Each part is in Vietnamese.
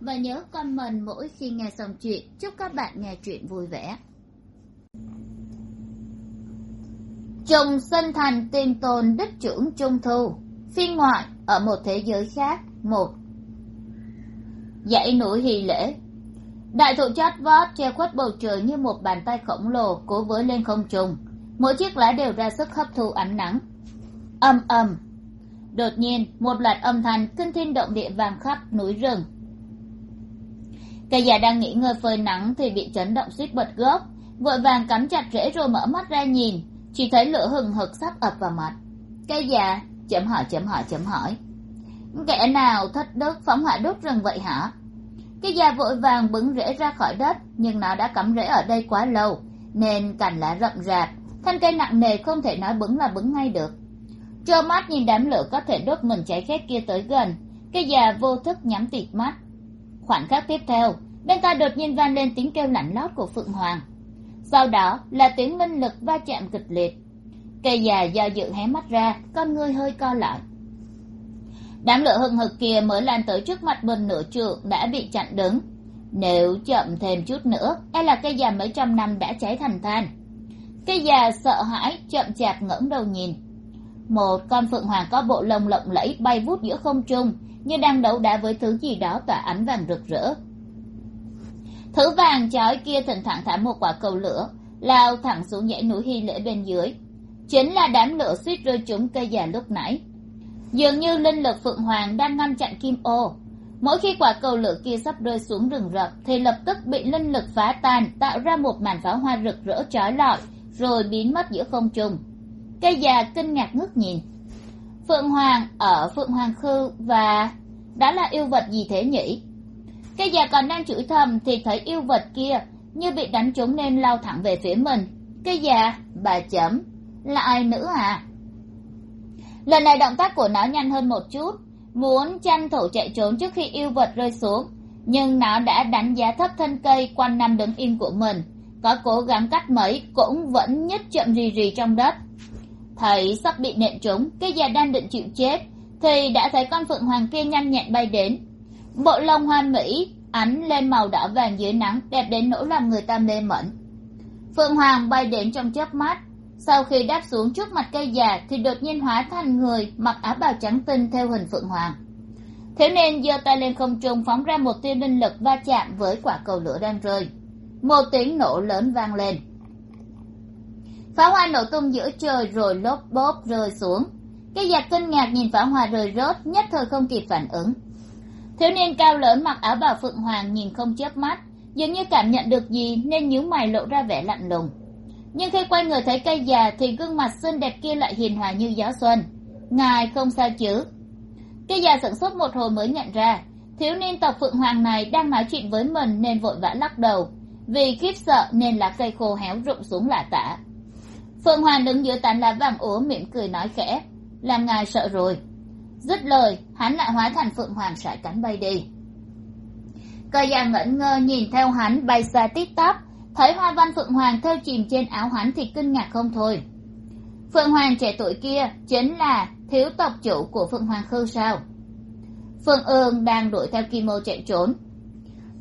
và nhớ comment mỗi khi nghe xong chuyện. Chúc các bạn nghe chuyện vui vẻ. Trùng sinh thành tiên tồn đích trưởng trung thu. Phiên ngoại ở một thế giới khác. Một. Dãy núi hy lễ. Đại thụ chót vót che khuất bầu trời như một bàn tay khổng lồ cố với lên không trung. Mỗi chiếc lá đều ra sức hấp thu ánh nắng. Âm ầm. Đột nhiên, một loạt âm thanh kinh thiên động địa vang khắp núi rừng cây già đang nghỉ ngơi phơi nắng thì bị chấn động suýt bật gốc. Vội vàng cắm chặt rễ rồi mở mắt ra nhìn. Chỉ thấy lửa hừng hực sắp ập vào mặt. Cây già chấm hỏi chấm hỏi chấm hỏi. Kẻ nào thất đức phóng hỏa đốt rừng vậy hả? Cây già vội vàng bứng rễ ra khỏi đất, nhưng nó đã cắm rễ ở đây quá lâu, nên cành lá rậm rạp, thân cây nặng nề không thể nói bứng là bứng ngay được. Trơ mắt nhìn đám lửa có thể đốt mình cháy khét kia tới gần. Cây già vô thức nhắm tịt mắt khoảnh khắc tiếp theo, bên tai đột nhiên vang lên tiếng kêu lạnh lót của phượng hoàng. Sau đó là tiếng minh lực va chạm kịch liệt. Cây già do dự hé mắt ra, con ngươi hơi co lại. Đám lửa hừng hực kia mới lan tới trước mặt mình nửa trượng đã bị chặn đứng. Nếu chậm thêm chút nữa e là cây già mấy trăm năm đã cháy thành than. Cây già sợ hãi, chậm chạp ngẩng đầu nhìn. Một con phượng hoàng có bộ lông lộng lẫy bay vút giữa không trung như đang đấu đá với thứ gì đó tỏa ánh vàng rực rỡ. Thứ vàng chói kia thỉnh thoảng thả một quả cầu lửa, lao thẳng xuống dãy núi hy lễ bên dưới. Chính là đám lửa suýt rơi trúng cây già lúc nãy. Dường như linh lực phượng hoàng đang ngăn chặn kim ô. Mỗi khi quả cầu lửa kia sắp rơi xuống rừng rập thì lập tức bị linh lực phá tan, tạo ra một màn pháo hoa rực rỡ trói lọi, rồi biến mất giữa không trung. Cây già kinh ngạc ngước nhìn phượng hoàng ở phượng hoàng khư và đã là yêu vật gì thế nhỉ? Cây già còn đang chửi thầm thì thấy yêu vật kia như bị đánh trúng nên lao thẳng về phía mình. Cây già, bà chấm, là ai nữa à? Lần này động tác của nó nhanh hơn một chút, muốn tranh thủ chạy trốn trước khi yêu vật rơi xuống, nhưng nó đã đánh giá thấp thân cây quanh năm đứng im của mình, có cố gắng cắt mấy cũng vẫn nhích chậm rì rì trong đất thấy sắp bị nện trúng cây già đang định chịu chết, thì đã thấy con phượng hoàng kia nhanh nhẹn bay đến. Bộ lông hoa mỹ, ánh lên màu đỏ vàng dưới nắng, đẹp đến nỗi làm người ta mê mẩn. Phượng hoàng bay đến trong chớp mắt. Sau khi đáp xuống trước mặt cây già, thì đột nhiên hóa thành người, mặc áo bào trắng tinh theo hình phượng hoàng. Thế nên giơ tay lên không trung, phóng ra một tia linh lực va chạm với quả cầu lửa đang rơi. Một tiếng nổ lớn vang lên pháo hoa nổ tung giữa trời rồi lốp bốp rơi xuống. Cây giặc kinh ngạc nhìn pháo hoa rơi rớt, nhất thời không kịp phản ứng. Thiếu niên cao lớn mặc áo bào phượng hoàng nhìn không chớp mắt, dường như cảm nhận được gì nên nhíu mày lộ ra vẻ lạnh lùng. Nhưng khi quay người thấy cây già thì gương mặt xinh đẹp kia lại hiền hòa như gió xuân. Ngài không sao chứ? Cây già sửng sốt một hồi mới nhận ra, thiếu niên tộc phượng hoàng này đang nói chuyện với mình nên vội vã lắc đầu, vì khiếp sợ nên lá cây khô héo rụng xuống lạ tả phượng hoàng đứng giữa tán lá vàng úa mỉm cười nói khẽ, làm ngài sợ rồi. Dứt lời, hắn lại hóa thành phượng hoàng sải cánh bay đi. Cờ già ngẩn ngơ nhìn theo hắn bay xa tít tắp, thấy hoa văn phượng hoàng theo chìm trên áo hắn thì kinh ngạc không thôi. Phượng hoàng trẻ tuổi kia chính là thiếu tộc chủ của phượng hoàng khư sao? Phượng ương đang đuổi theo kim O chạy trốn.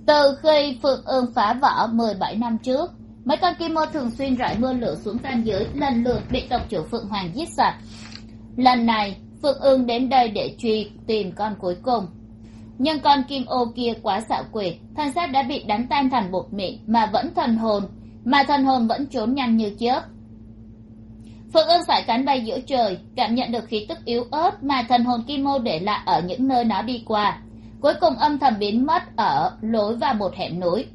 Từ khi phượng ương phá vỡ mười bảy năm trước mấy con kim ô thường xuyên rải mưa lửa xuống tan giới, lần lượt bị tộc chủ phượng hoàng giết sạch. Lần này, phượng ương đến đây để truy tìm con cuối cùng. Nhưng con kim ô kia quá xạo quyệt, thân xác đã bị đánh tan thành bột mịn, mà vẫn thần hồn, mà thần hồn vẫn trốn nhanh như chớp. Phượng ương phải cánh bay giữa trời, cảm nhận được khí tức yếu ớt mà thần hồn kim ô để lại ở những nơi nó đi qua. Cuối cùng âm thầm biến mất ở lối vào một hẻm núi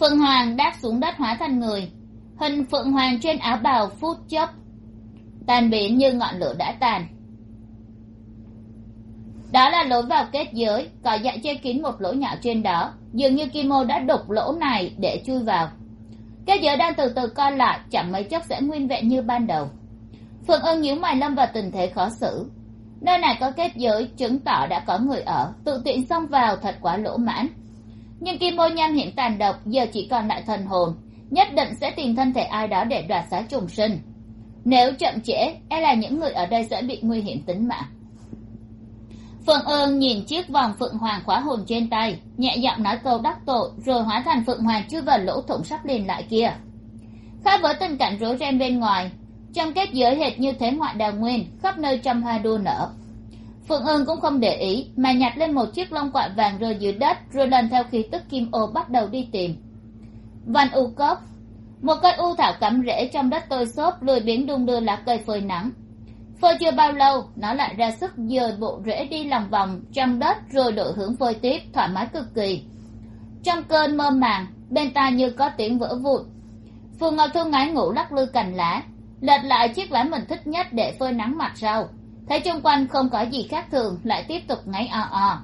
phượng hoàng đáp xuống đất hóa thành người. Hình phượng hoàng trên áo bào phút chốc tan biến như ngọn lửa đã tàn. Đó là lối vào kết giới, cỏ dại che kín một lỗ nhỏ trên đó, dường như kimo đã đục lỗ này để chui vào. Kết giới đang từ từ co lại, chẳng mấy chốc sẽ nguyên vẹn như ban đầu. Phượng ưng nhíu mày lâm vào tình thế khó xử. Nơi này có kết giới, chứng tỏ đã có người ở, tự tiện xông vào, thật quá lỗ mãn nhưng kim môi nham hiểm tàn độc giờ chỉ còn lại thần hồn, nhất định sẽ tìm thân thể ai đó để đoạt xá trùng sinh. Nếu chậm trễ e là những người ở đây sẽ bị nguy hiểm tính mạng. Phượng ương nhìn chiếc vòng phượng hoàng khóa hồn trên tay, nhẹ giọng nói câu đắc tội, rồi hóa thành phượng hoàng chui vào lỗ thủng sắp liền lại kia. Khác với tình cảnh rối ren bên ngoài, trong kết giới hệt như thế ngoại đào nguyên, khắp nơi trăm hoa đua nở phượng ương cũng không để ý, mà nhặt lên một chiếc lông quạ vàng rơi dưới đất, rồi lần theo khí tức kim ô bắt đầu đi tìm. Văn u cốc, một cây u thảo cắm rễ trong đất tôi xốp, lười biếng đung đưa lá cây phơi nắng. Phơi chưa bao lâu, nó lại ra sức dời bộ rễ đi lòng vòng trong đất, rồi đổi hướng phơi tiếp, thoải mái cực kỳ. Trong cơn mơ màng, bên ta như có tiếng vỡ vụn. Phù ngọc thu ngái ngủ lắc lư cành lá, lật lại chiếc lá mình thích nhất để phơi nắng mặt sau thấy chung quanh không có gì khác thường, lại tiếp tục ngáy o o.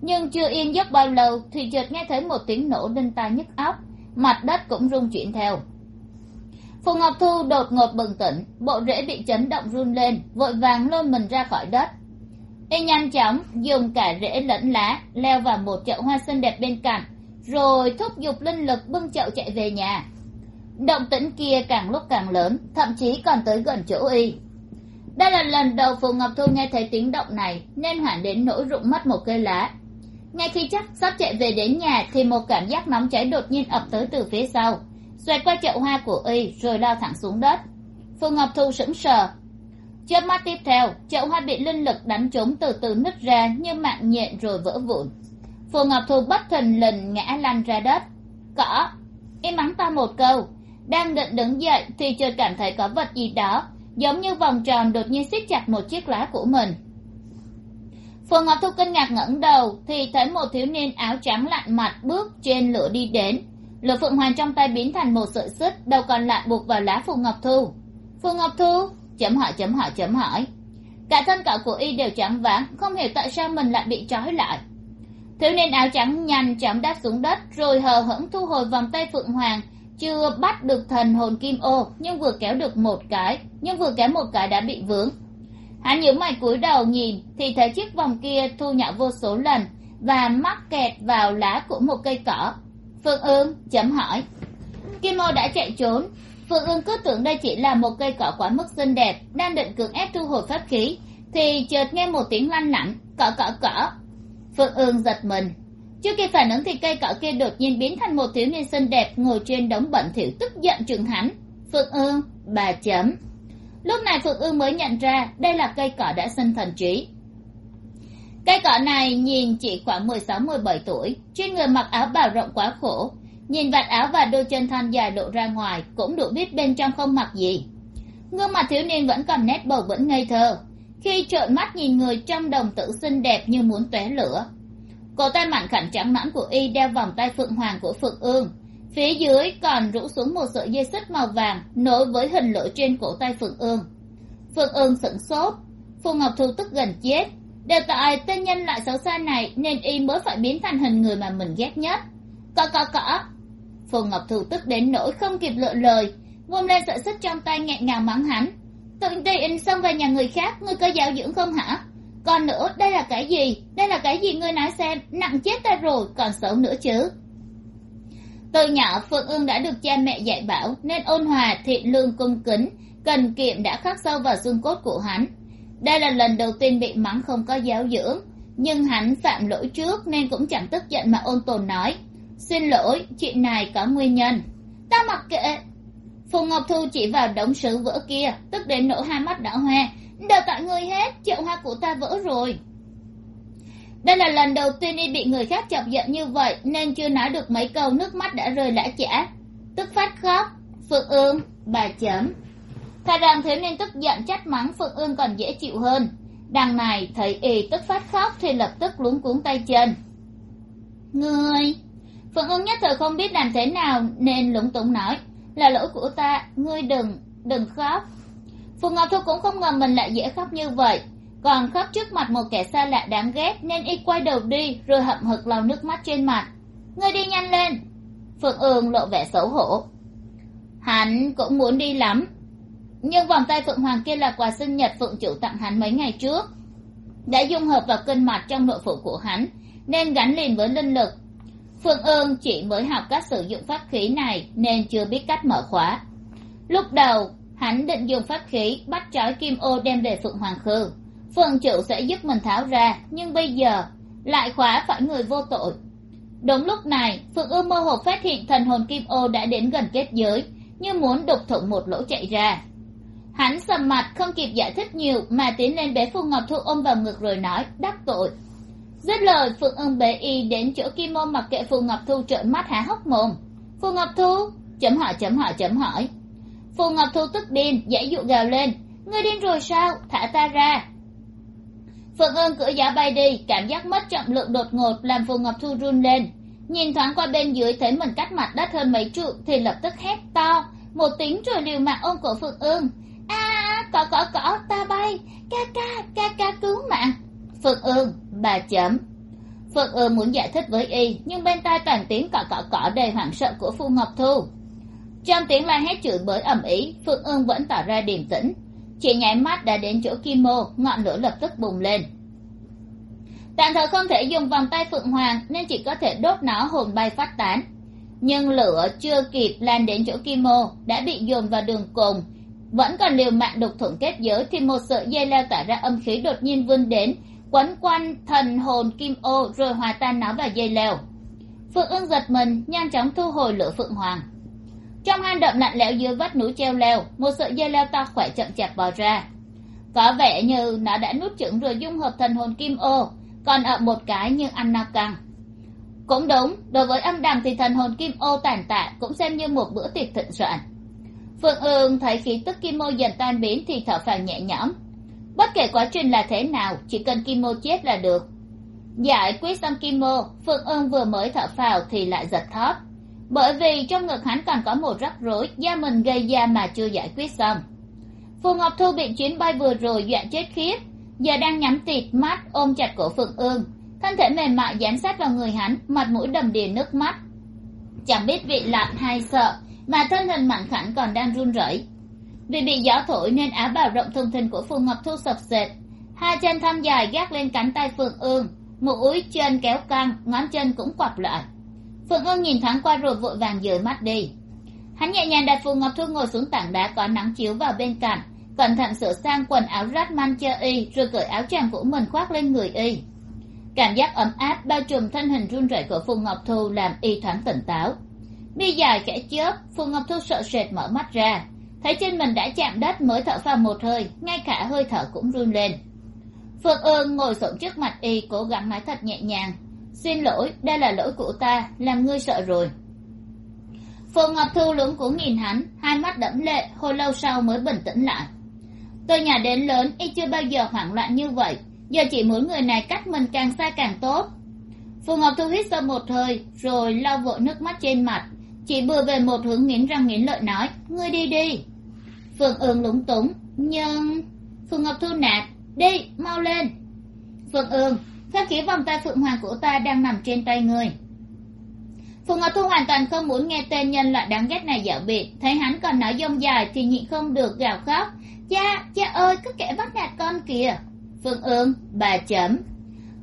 Nhưng chưa yên giấc bao lâu thì chợt nghe thấy một tiếng nổ đinh tai nhức óc, mặt đất cũng rung chuyển theo. Phù ngọc thu đột ngột bừng tỉnh, bộ rễ bị chấn động run lên, vội vàng lôi mình ra khỏi đất. Y nhanh chóng dùng cả rễ lẫn lá leo vào một chậu hoa xinh đẹp bên cạnh, rồi thúc giục linh lực bưng chậu chạy về nhà. Động tĩnh kia càng lúc càng lớn, thậm chí còn tới gần chỗ y đây là lần đầu phù ngọc thu nghe thấy tiếng động này, nên hoảng đến nỗi rụng mất một cây lá. Ngay khi chắc sắp chạy về đến nhà thì một cảm giác nóng cháy đột nhiên ập tới từ phía sau. Xoẹt qua chậu hoa của y, rồi lao thẳng xuống đất. Phù ngọc thu sững sờ. Chớp mắt tiếp theo, chậu hoa bị linh lực đánh trúng từ từ nứt ra như mạng nhện rồi vỡ vụn. Phù ngọc thu bất thình lình ngã lăn ra đất. Cỏ, y mắng ta một câu. Đang định đứng dậy thì chợt cảm thấy có vật gì đó giống như vòng tròn đột nhiên siết chặt một chiếc lá của mình. Phù ngọc thu kinh ngạc ngẩng đầu, thì thấy một thiếu niên áo trắng lạnh mặt bước trên lửa đi đến. Lửa phượng hoàng trong tay biến thành một sợi xích, đầu còn lại buộc vào lá phù ngọc thu. Phù ngọc thu, chấm hỏi chấm hỏi chấm hỏi. Cả thân cậu của y đều trắng váng, không hiểu tại sao mình lại bị trói lại. Thiếu niên áo trắng nhanh chóng đáp xuống đất, rồi hờ hững thu hồi vòng tay phượng hoàng chưa bắt được thần hồn kim ô, nhưng vừa kéo được một cái, nhưng vừa kéo một cái đã bị vướng. Hắn nhíu mày cúi đầu nhìn, thì thấy chiếc vòng kia thu nhỏ vô số lần và mắc kẹt vào lá của một cây cỏ. Phương ương chấm hỏi. Kim ô đã chạy trốn. Phương ương cứ tưởng đây chỉ là một cây cỏ quá mức xinh đẹp, đang định cưỡng ép thu hồi pháp khí, thì chợt nghe một tiếng lanh lảnh, cỏ cỏ cỏ. Phương ương giật mình chưa kịp phản ứng thì cây cọ kia đột nhiên biến thành một thiếu niên xinh đẹp ngồi trên đống bẩn thỉu tức giận chừng hắn. Phượng ương bà chấm. Lúc này phượng ương mới nhận ra đây là cây cọ đã sinh thần trí cây cọ này nhìn chỉ khoảng mười sáu, mười bảy tuổi, trên người mặc áo bào rộng quá khổ. Nhìn vạt áo và đôi chân thon dài lộ ra ngoài cũng đủ biết bên trong không mặc gì. Gương mặt thiếu niên vẫn còn nét bầu vẫn ngây thơ. Khi trợn mắt nhìn người trong đồng tử xinh đẹp như muốn tóe lửa cổ tay mảnh khảnh trắng nõn của y đeo vòng tay phượng hoàng của phượng ương. Phía dưới còn rũ xuống một sợi dây xích màu vàng nối với hình lửa trên cổ tay phượng ương. Phượng ương sửng sốt. Phù ngọc thu tức gần chết. Đều tại tên nhân loại xấu xa này nên y mới phải biến thành hình người mà mình ghét nhất. Cọ cọ cọ phù ngọc thu tức đến nỗi không kịp lựa lời, vung lên sợi xích trong tay nghẹn ngào mắng hắn. Tự tiện xông vào nhà người khác ngươi có giáo dưỡng không hả? Còn nữa, đây là cái gì? Đây là cái gì ngươi nói xem? Nặng chết ta rồi, còn xấu nữa chứ. Từ nhỏ phượng ương đã được cha mẹ dạy bảo nên ôn hòa, thiện lương, cung kính, cần kiệm đã khắc sâu vào xương cốt của hắn. Đây là lần đầu tiên bị mắng không có giáo dưỡng, nhưng hắn phạm lỗi trước nên cũng chẳng tức giận mà ôn tồn nói, xin lỗi chuyện này có nguyên nhân. Ta mặc kệ. Phù ngọc thu chỉ vào đống sứ vỡ kia, tức đến nỗi hai mắt đỏ hoe đều tại ngươi hết chậu hoa của ta vỡ rồi. Đây là lần đầu tiên y bị người khác chọc giận như vậy, nên chưa nói được mấy câu, nước mắt đã rơi lã chả. Tức phát khóc, phượng ương, bà chấm. Thà rằng thiếu niên tức giận, trách mắng, phượng ương còn dễ chịu hơn. Đằng này, thấy y tức phát khóc, thì lập tức luống cuống tay chân. Ngươi phượng ương nhất thời không biết làm thế nào, nên lúng túng nói, là lỗi của ta, ngươi đừng đừng khóc phù ngọc thu cũng không ngờ mình lại dễ khóc như vậy. Còn khóc trước mặt một kẻ xa lạ đáng ghét nên y quay đầu đi, rồi hậm hực lau nước mắt trên mặt. Ngươi đi nhanh lên. Phượng ương lộ vẻ xấu hổ. Hắn cũng muốn đi lắm. Nhưng vòng tay phượng hoàng kia là quà sinh nhật phượng chủ tặng hắn mấy ngày trước. Đã dung hợp vào kinh mạch trong nội phủ của hắn, nên gắn liền với linh lực. Phượng ương chỉ mới học cách sử dụng pháp khí này, nên chưa biết cách mở khóa. Lúc đầu hắn định dùng pháp khí bắt trói kim ô đem về phượng hoàng khư. Phượng chủ sẽ giúp mình tháo ra, nhưng bây giờ lại khóa phải người vô tội. Đúng lúc này, phượng ương mơ hồ phát hiện thần hồn kim ô đã đến gần kết giới, như muốn đục thủng một lỗ chạy ra. Hắn sầm mặt, không kịp giải thích nhiều, mà tiến lên bế phù ngọc thu ôm vào ngực rồi nói, đắc tội. Dứt lời, phượng ưng bế y đến chỗ kim ô mặc kệ phù ngọc thu trợn mắt há hốc mồm. Phù ngọc thu? Chấm hỏi chấm hỏi chấm hỏi phù ngọc thu tức điên, dãy dụ gào lên. Ngươi điên rồi sao? Thả ta ra. Phượng ương cưỡi giá bay đi, cảm giác mất trọng lượng đột ngột làm phù ngọc thu run lên. Nhìn thoáng qua bên dưới, thấy mình cách mặt đất hơn mấy trụ thì lập tức hét to. Một tiếng rồi liều mạng ôm cổ phượng ương. A cỏ cỏ cỏ ta bay. Ca ca ca ca, cứu mạng. Phượng ương, bà chấm. Phượng ương muốn giải thích với y, nhưng bên tai toàn tiếng cỏ cỏ cỏ đầy hoảng sợ của phù ngọc thu trong tiếng la hét chửi bới ầm ĩ phượng ương vẫn tỏ ra điềm tĩnh. Chỉ nháy mắt đã đến chỗ kim mô, ngọn lửa lập tức bùng lên. Tạm thời không thể dùng vòng tay phượng hoàng nên chỉ có thể đốt nó hồn bay phát tán. Nhưng lửa chưa kịp lan đến chỗ kim mô, đã bị dồn vào đường cùng. Vẫn còn liều mạng đục thủng kết giới thì một sợi dây leo tỏa ra âm khí đột nhiên vươn đến, quấn quanh thần hồn kim ô rồi hòa tan nó vào dây leo. Phượng ương giật mình, nhanh chóng thu hồi lửa phượng hoàng trong hang động lạnh lẽo dưới vách núi treo leo, một sợi dây leo to khỏe chậm chạp bò ra. Có vẻ như nó đã nuốt chửng rồi dung hợp thần hồn kim ô, còn ở một cái như ăn no căng. Cũng đúng, đối với âm đằng thì thần hồn kim ô tàn tạ cũng xem như một bữa tiệc thịnh soạn. Phương ương thấy khí tức kim ô dần tan biến thì thở phào nhẹ nhõm. Bất kể quá trình là thế nào, chỉ cần kim ô chết là được. Giải quyết xong kim ô, phương ương vừa mới thở phào thì lại giật thót bởi vì trong ngực hắn còn có một rắc rối, da mình gây ra mà chưa giải quyết xong. Phù ngọc thu bị chuyến bay vừa rồi dọa chết khiếp, giờ đang nhắm tịt mắt ôm chặt cổ phượng ương. Thân thể mềm mại dán sát vào người hắn, mặt mũi đầm đìa nước mắt. Chẳng biết vị lạnh hay sợ, mà thân hình mặn khảnh còn đang run rẩy. Vì bị gió thổi nên áo bào rộng thùng thình của phù ngọc thu sập sệt. Hai chân thăm dài gác lên cánh tay phượng ương mũi chân kéo căng, ngón chân cũng quặp lại phượng ương nhìn thoáng qua rồi vội vàng dời mắt đi. Hắn nhẹ nhàng đặt phù ngọc thu ngồi xuống tảng đá có nắng chiếu vào bên cạnh, cẩn thận sửa sang quần áo rách man cho y, rồi cởi áo choàng của mình khoác lên người y. Cảm giác ấm áp bao trùm thân hình run rẩy của phù ngọc thu làm y thoáng tỉnh táo. Mi dài kẻ chớp phù ngọc thu sợ sệt mở mắt ra. Thấy trên mình đã chạm đất mới thở phào một hơi, ngay cả hơi thở cũng run lên. Phượng ương ngồi xổm trước mặt y, cố gắng nói thật nhẹ nhàng xin lỗi, đây là lỗi của ta, làm ngươi sợ rồi. Phù ngọc thu lưỡng cuống nhìn hắn, hai mắt đẫm lệ, hồi lâu sau mới bình tĩnh lại. Tôi nhà đến lớn, y chưa bao giờ hoảng loạn như vậy, giờ chỉ muốn người này cách mình càng xa càng tốt. Phù ngọc thu hít sâu một hơi, rồi lau vội nước mắt trên mặt, chỉ bừa về một hướng nghiến răng nghiến lợi nói, ngươi đi đi. Phượng ương lúng túng, nhưng phù ngọc thu nạt, đi, mau lên. Phượng ương pháp khí vòng tay phượng hoàng của ta đang nằm trên tay ngươi? Phù ngọc thu hoàn toàn không muốn nghe tên nhân loại đáng ghét này dạo biệt. Thấy hắn còn nói dông dài thì nhịn không được gào khóc. Cha cha ơi, cứ kẻ bắt nạt con kìa. Phương ương, bà chấm.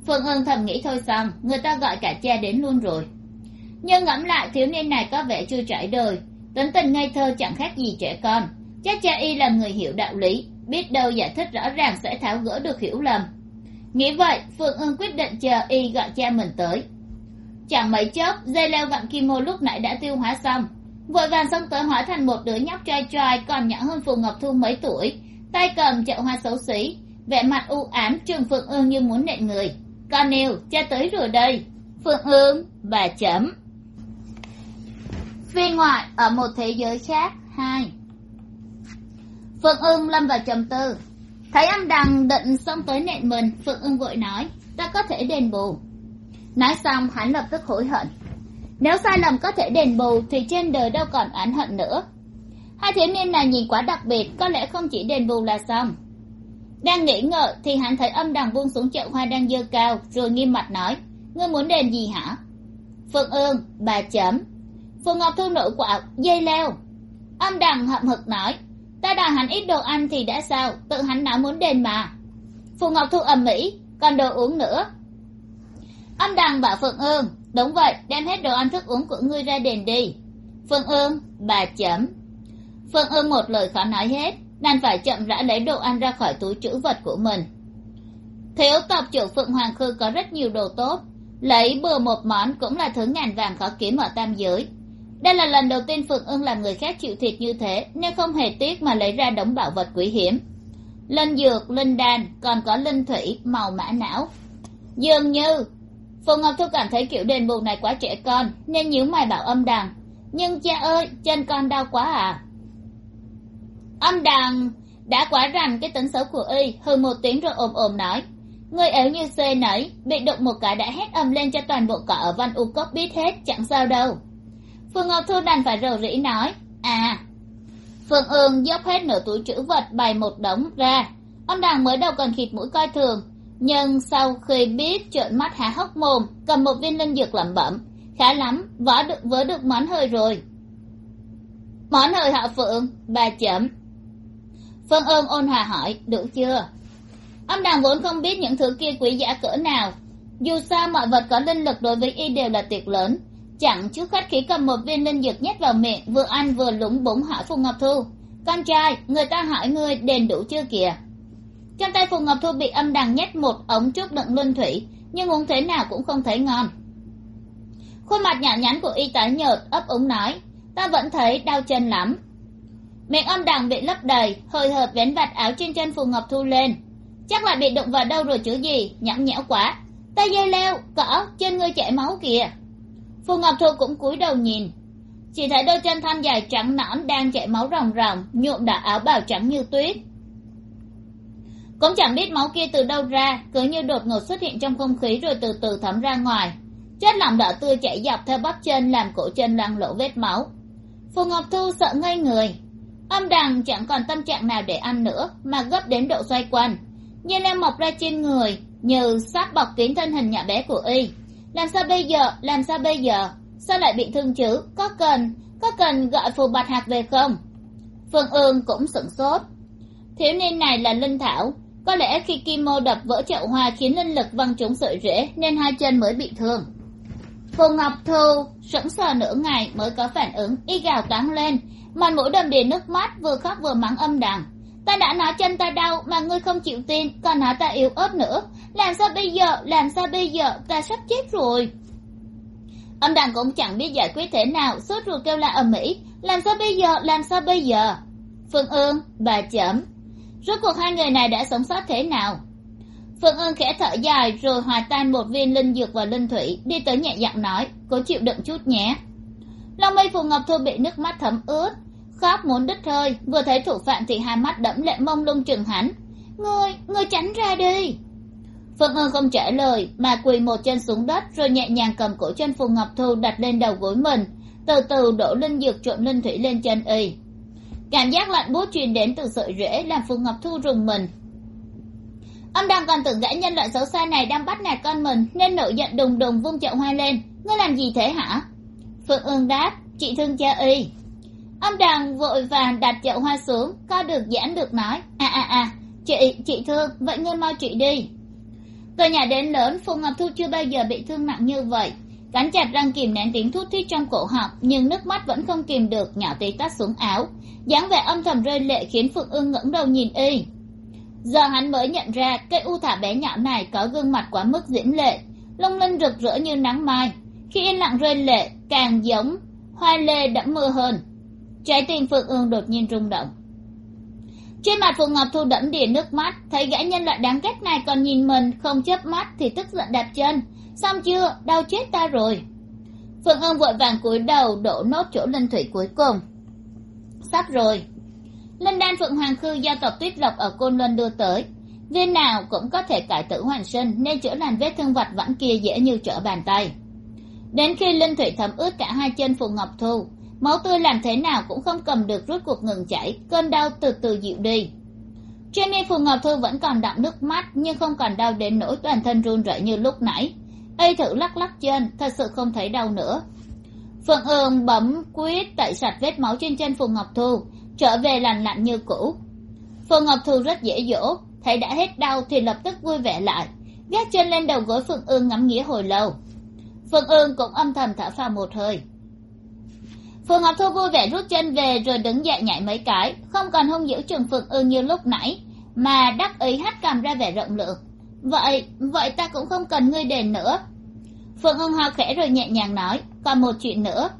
Phương ương thầm nghĩ thôi xong, người ta gọi cả cha đến luôn rồi. Nhưng ngẫm lại, thiếu niên này có vẻ chưa trải đời. Tính tình ngây thơ chẳng khác gì trẻ con. Chắc cha y là người hiểu đạo lý, biết đâu giải thích rõ ràng sẽ tháo gỡ được hiểu lầm nghĩ vậy, phương ương quyết định chờ y gọi cha mình tới. Chẳng mấy chốc, dây leo vặn kim mô lúc nãy đã tiêu hóa xong. Vội vàng xông tới hóa thành một đứa nhóc trai trai còn nhỏ hơn phù ngọc thu mấy tuổi. Tay cầm chậu hoa xấu xí, vẻ mặt u ám trường phượng ương như muốn nện người. Con yêu, cha tới rồi đây. Phượng ương bà chấm. Phi ngoại ở một thế giới khác, hai. Phượng ương lâm vào trầm tư thấy anh đằng định xông tới nện mình phượng ương vội nói, ta có thể đền bù. Nói xong, hắn lập tức hối hận. Nếu sai lầm có thể đền bù thì trên đời đâu còn oán hận nữa. Hai thiếu niên này nhìn quá đặc biệt, có lẽ không chỉ đền bù là xong. Đang nghĩ ngợi thì hắn thấy âm đằng buông xuống chậu hoa đang dơ cao, rồi nghiêm mặt nói, ngươi muốn đền gì hả? Phượng ương bà chấm. Phượng ngọc thu nổi quả, dây leo. Âm đằng hậm hực nói ta đòi hắn ít đồ ăn thì đã sao? Tự hắn nào muốn đền mà. Phù ngọc thu ầm ĩ còn đồ uống nữa. Âm đằng bảo phượng ương, đúng vậy, đem hết đồ ăn thức uống của ngươi ra đền đi. Phượng ương, bà chấm. Phượng ương một lời khó nói hết, đành phải chậm rãi lấy đồ ăn ra khỏi túi trữ vật của mình. Thiếu tộc chủ phượng hoàng khư có rất nhiều đồ tốt, lấy bừa một món cũng là thứ ngàn vàng khó kiếm ở tam giới đây là lần đầu tiên phượng ưng làm người khác chịu thiệt như thế nên không hề tiếc mà lấy ra đống bảo vật quý hiếm. Linh dược, linh đan, còn có linh thủy, màu mã não. Dường như phù ngọc thu cảm thấy kiểu đền bù này quá trẻ con, nên nhíu mày bảo âm đằng nhưng cha ơi, chân con đau quá à? Âm đằng đã quá rằng cái tính xấu của y, hừ một tiếng rồi ồm ồm nói người ếu như xê nấy, bị đụng một cái đã hét âm lên cho toàn bộ cỏ ở văn u cốc biết hết, chẳng sao đâu phương ngọc thu đành phải rầu rĩ nói à phương ương dốc hết nửa túi chữ vật bày một đống ra. Ông đằng mới đầu còn khịt mũi coi thường, nhưng sau khi biết trợn mắt há hốc mồm, cầm một viên linh dược lẩm bẩm, khá lắm, vỡ được vỡ được món hơi rồi. Món hơi họ phượng bà chấm phương ương ôn hòa hỏi đủ chưa? Ông đằng vốn không biết những thứ kia quý giá cỡ nào. Dù sao mọi vật có linh lực đối với y đều là tuyệt lớn chẳng chút khách khí cầm một viên linh dược nhét vào miệng, vừa ăn vừa lúng búng hỏi phù ngọc thu. Con trai, người ta hỏi ngươi đền đủ chưa kìa? Trong tay phù ngọc thu bị âm đằng nhét một ống trúc đựng luân thủy, nhưng uống thế nào cũng không thấy ngon. Khuôn mặt nhỏ nhắn của y tá nhợt ấp úng nói, ta vẫn thấy đau chân lắm. Miệng âm đằng bị lấp đầy hơi hợt vén vạt áo trên chân phù ngọc thu lên. Chắc là bị đụng vào đâu rồi chứ gì, nhõng nhẽo quá. Ta dây leo cỏ chân ngươi chảy máu kìa phù ngọc thu cũng cúi đầu nhìn. Chỉ thấy đôi chân thon dài trắng nõn đang chảy máu ròng ròng, nhuộm đỏ áo bào trắng như tuyết. Cũng chẳng biết máu kia từ đâu ra, cứ như đột ngột xuất hiện trong không khí rồi từ từ thấm ra ngoài. Chất lỏng đỏ tươi chảy dọc theo bắp chân, làm cổ chân loang lỗ vết máu. Phù ngọc thu sợ ngây người. Âm đằng chẳng còn tâm trạng nào để ăn nữa, mà gấp đến độ xoay quanh. Như em mọc ra trên người, như sát bọc kín thân hình nhỏ bé của y làm sao bây giờ? Làm sao bây giờ? Sao lại bị thương chứ? Có cần có cần gọi phù bạch hạc về không? Phương ương cũng sửng sốt. Thiếu niên này là linh thảo. Có lẽ khi kim mô đập vỡ chậu hoa khiến linh lực văng trúng sợi rễ, nên hai chân mới bị thương. Phù ngọc thu sững sờ nửa ngày mới có phản ứng, y gào cắn lên. Mặt mũi đầm đìa nước mắt, vừa khóc vừa mắng âm đằng ta đã nói chân ta đau mà ngươi không chịu tin, còn nói ta yếu ớt nữa. Làm sao bây giờ, làm sao bây giờ? Ta sắp chết rồi. Ông đàn cũng chẳng biết giải quyết thế nào. Sốt ruột kêu la ầm mỹ làm sao bây giờ, làm sao bây giờ? Phương ương, bà chấm rốt cuộc hai người này đã sống sót thế nào? Phương ương khẽ thở dài, rồi hòa tan một viên linh dược vào linh thủy, đi tới nhẹ giọng nói, cố chịu đựng chút nhé. Long mây phù ngọc thu bị nước mắt thấm ướt khóc muốn đứt hơi, vừa thấy thủ phạm thì hai mắt đẫm lệ mông lung chừng hắn. Ngươi ngươi tránh ra đi. Phượng ương không trả lời, mà quỳ một chân xuống đất, rồi nhẹ nhàng cầm cổ chân phù ngọc thu đặt lên đầu gối mình. Từ từ đổ linh dược trộn linh thủy lên chân y. Cảm giác lạnh buốt truyền đến từ sợi rễ làm phù ngọc thu rùng mình. Ông đang còn tưởng gã nhân loại xấu xa này đang bắt nạt con mình, nên nổi giận đùng đùng vung chậu hoa lên. Ngươi làm gì thế hả? Phượng ương đáp, chị thương cha y ông đàn vội vàng đặt chậu hoa xuống co được giãn được nói. À à à chị chị thương, vậy ngươi mau chị đi. Từ nhà đến lớn, phù ngọc thu chưa bao giờ bị thương nặng như vậy. Cắn chặt răng kìm nén tiếng thút thít trong cổ họng, nhưng nước mắt vẫn không kìm được, nhỏ tí tắt xuống áo. dáng vẻ âm thầm rơi lệ khiến phượng ương ngẩng đầu nhìn y. Giờ hắn mới nhận ra cây u thả bé nhỏ này có gương mặt quá mức diễm lệ lông linh rực rỡ như nắng mai. Khi yên lặng rơi lệ, càng giống hoa lê đẫm mưa hơn trái tim phượng ương đột nhiên rung động. Trên mặt phù ngọc thu đẫm đìa nước mắt, thấy gã nhân loại đáng ghét này còn nhìn mình không chớp mắt thì tức giận đạp chân. Xong chưa? Đau chết ta rồi. Phượng ương vội vàng cúi đầu đổ nốt chỗ linh thủy cuối cùng. Sắp rồi. Linh đan phượng hoàng khư do tộc tuyết lộc ở côn luân đưa tới. Viên nào cũng có thể cải tử hoàn sinh, nên chữa lành vết thương vặt vãn kia dễ như trở bàn tay. Đến khi linh thủy thấm ướt cả hai chân phù ngọc thu máu tươi làm thế nào cũng không cầm được rút cuộc ngừng chảy, cơn đau từ từ dịu đi. Trên mi phù ngọc thư vẫn còn đọng nước mắt, nhưng không còn đau đến nỗi toàn thân run rẩy như lúc nãy. Y thử lắc lắc chân, thật sự không thấy đau nữa. Phượng ương bấm quyết tẩy sạch vết máu trên chân phù ngọc thu trở về lành lặn như cũ. Phù ngọc thu rất dễ dỗ, thấy đã hết đau thì lập tức vui vẻ lại, gác chân lên đầu gối phượng ương ngắm nghĩa hồi lâu. Phượng ương cũng âm thầm thở phào một hơi phù ngọc thu vui vẻ rút chân về rồi đứng dậy nhảy mấy cái, không còn hung dữ trường phượng ư như lúc nãy, mà đắc ý hắt cằm ra vẻ rộng lượng. Vậy vậy ta cũng không cần ngươi đền nữa. Phượng ưng ho khẽ rồi nhẹ nhàng nói, còn một chuyện nữa.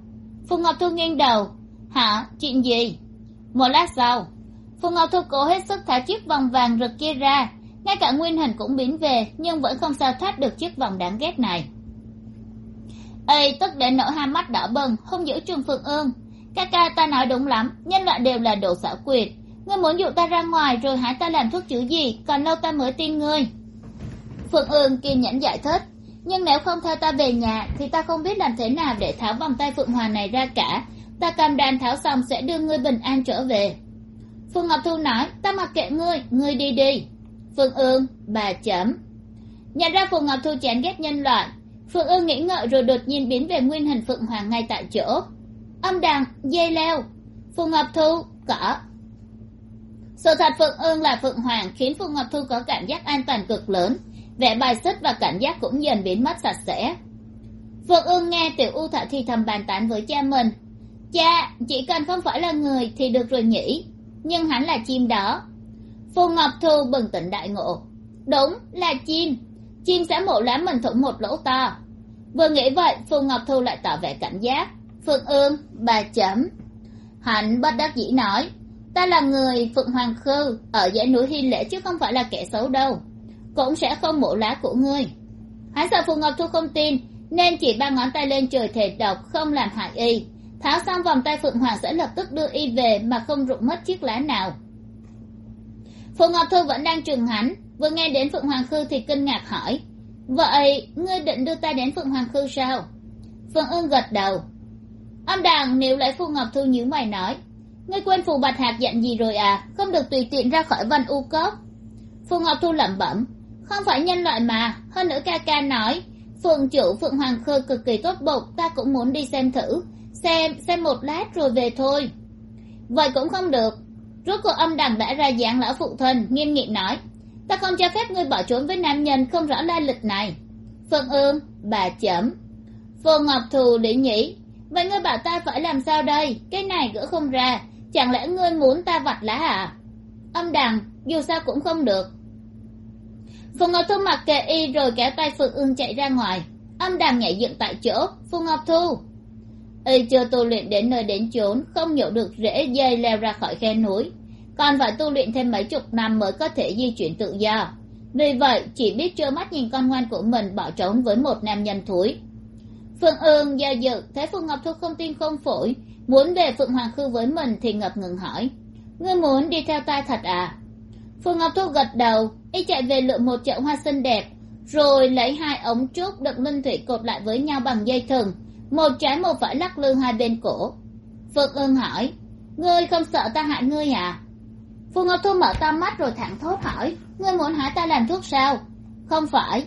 Phù ngọc thu nghiêng đầu, hả? Chuyện gì? Một lát sau. Phù ngọc thu cố hết sức tháo chiếc vòng vàng rực kia ra, ngay cả nguyên hình cũng biến về, nhưng vẫn không sao thoát được chiếc vòng đáng ghét này ây tức đến nỗi hai mắt đỏ bừng, không giữ trường phượng ương. Ca ca, ta nói đúng lắm, nhân loại đều là đồ xảo quyệt. Ngươi muốn dụ ta ra ngoài rồi hãy ta làm thuốc chữ gì, còn lâu ta mới tin ngươi. Phượng ương kiên nhẫn giải thích, nhưng nếu không theo ta về nhà thì ta không biết làm thế nào để tháo vòng tay phượng hoàng này ra cả. Ta cầm đàn tháo xong sẽ đưa ngươi bình an trở về. Phương ngọc thu nói, ta mặc kệ ngươi ngươi đi đi. Phương ương, bà chấm. Nhận ra phù ngọc thu chán ghét nhân loại phượng ương nghĩ ngợi rồi đột nhiên biến về nguyên hình phượng hoàng ngay tại chỗ. Âm đằng dây leo. Phù ngọc thu cỏ sự thật phượng ương là phượng hoàng khiến phù ngọc thu có cảm giác an toàn cực lớn. Vẻ bài xích và cảm giác cũng dần biến mất sạch sẽ. Phượng ương nghe tiểu u thọ thì thầm bàn tán với cha mình. Cha, chỉ cần không phải là người thì được rồi nhỉ? Nhưng hắn là chim đó. Phù ngọc thu bừng tỉnh đại ngộ. Đúng là chim chim sẽ mổ lá mình thủng một lỗ to. Vừa nghĩ vậy, phù ngọc thu lại tỏ vẻ cảnh giác. Phượng ương, bà chấm. Hắn bất đắc dĩ nói, ta là người phượng hoàng khư, ở dãy núi hy lễ chứ không phải là kẻ xấu đâu. Cũng sẽ không mổ lá của ngươi. Hắn sợ phù ngọc thu không tin, nên chỉ ba ngón tay lên trời thể độc, không làm hại y. Tháo xong vòng tay phượng hoàng sẽ lập tức đưa y về mà không rụng mất chiếc lá nào. Phù ngọc thu vẫn đang trừng hắn vừa nghe đến phượng hoàng khư thì kinh ngạc hỏi, vậy ngươi định đưa ta đến phượng hoàng khư sao? Phượng ương gật đầu, âm đàng nếu lại phu ngọc thu nhíu mày nói, ngươi quên phù bạch hạt dặn gì rồi à không được tùy tiện ra khỏi văn u cốc. Phù ngọc thu lẩm bẩm, không phải nhân loại mà, hơn nữa ca ca nói, phượng chủ phượng hoàng khư cực kỳ tốt bụng, ta cũng muốn đi xem thử, xem xem một lát rồi về thôi. Vậy cũng không được. Rốt cuộc âm đằng đã ra dạng lão phụ thân, nghiêm nghị nói ta không cho phép ngươi bỏ trốn với nam nhân không rõ lai lịch này. Phượng ương, bà chấm. Phù ngọc thù để nhĩ. Vậy ngươi bảo ta phải làm sao đây? Cái này gỡ không ra. Chẳng lẽ ngươi muốn ta vặt lá à? Âm đằng, dù sao cũng không được. Phù ngọc thu mặc kệ y rồi kéo tay phượng ương chạy ra ngoài. Âm đằng nhảy dựng tại chỗ. Phù ngọc thu. Y chưa tu luyện đến nơi đến chốn, không nhổ được rễ dây leo ra khỏi khe núi còn phải tu luyện thêm mấy chục năm mới có thể di chuyển tự do. Vì vậy, chỉ biết trơ mắt nhìn con ngoan của mình bỏ trốn với một nam nhân thúi. Phượng ương do dự, thấy phượng ngọc thu không tin không phổi, muốn về phượng hoàng khư với mình thì ngập ngừng hỏi, ngươi muốn đi theo ta thật à? Phượng ngọc thu gật đầu y chạy về lựa một chậu hoa xinh đẹp, rồi lấy hai ống trúc đựng linh thủy cột lại với nhau bằng dây thừng, một trái một phải lắc lư hai bên cổ. Phượng ương hỏi, ngươi không sợ ta hại ngươi à? Phù ngọc thu mở to mắt rồi thẳng thốt hỏi, ngươi muốn hại ta làm thuốc sao? Không phải.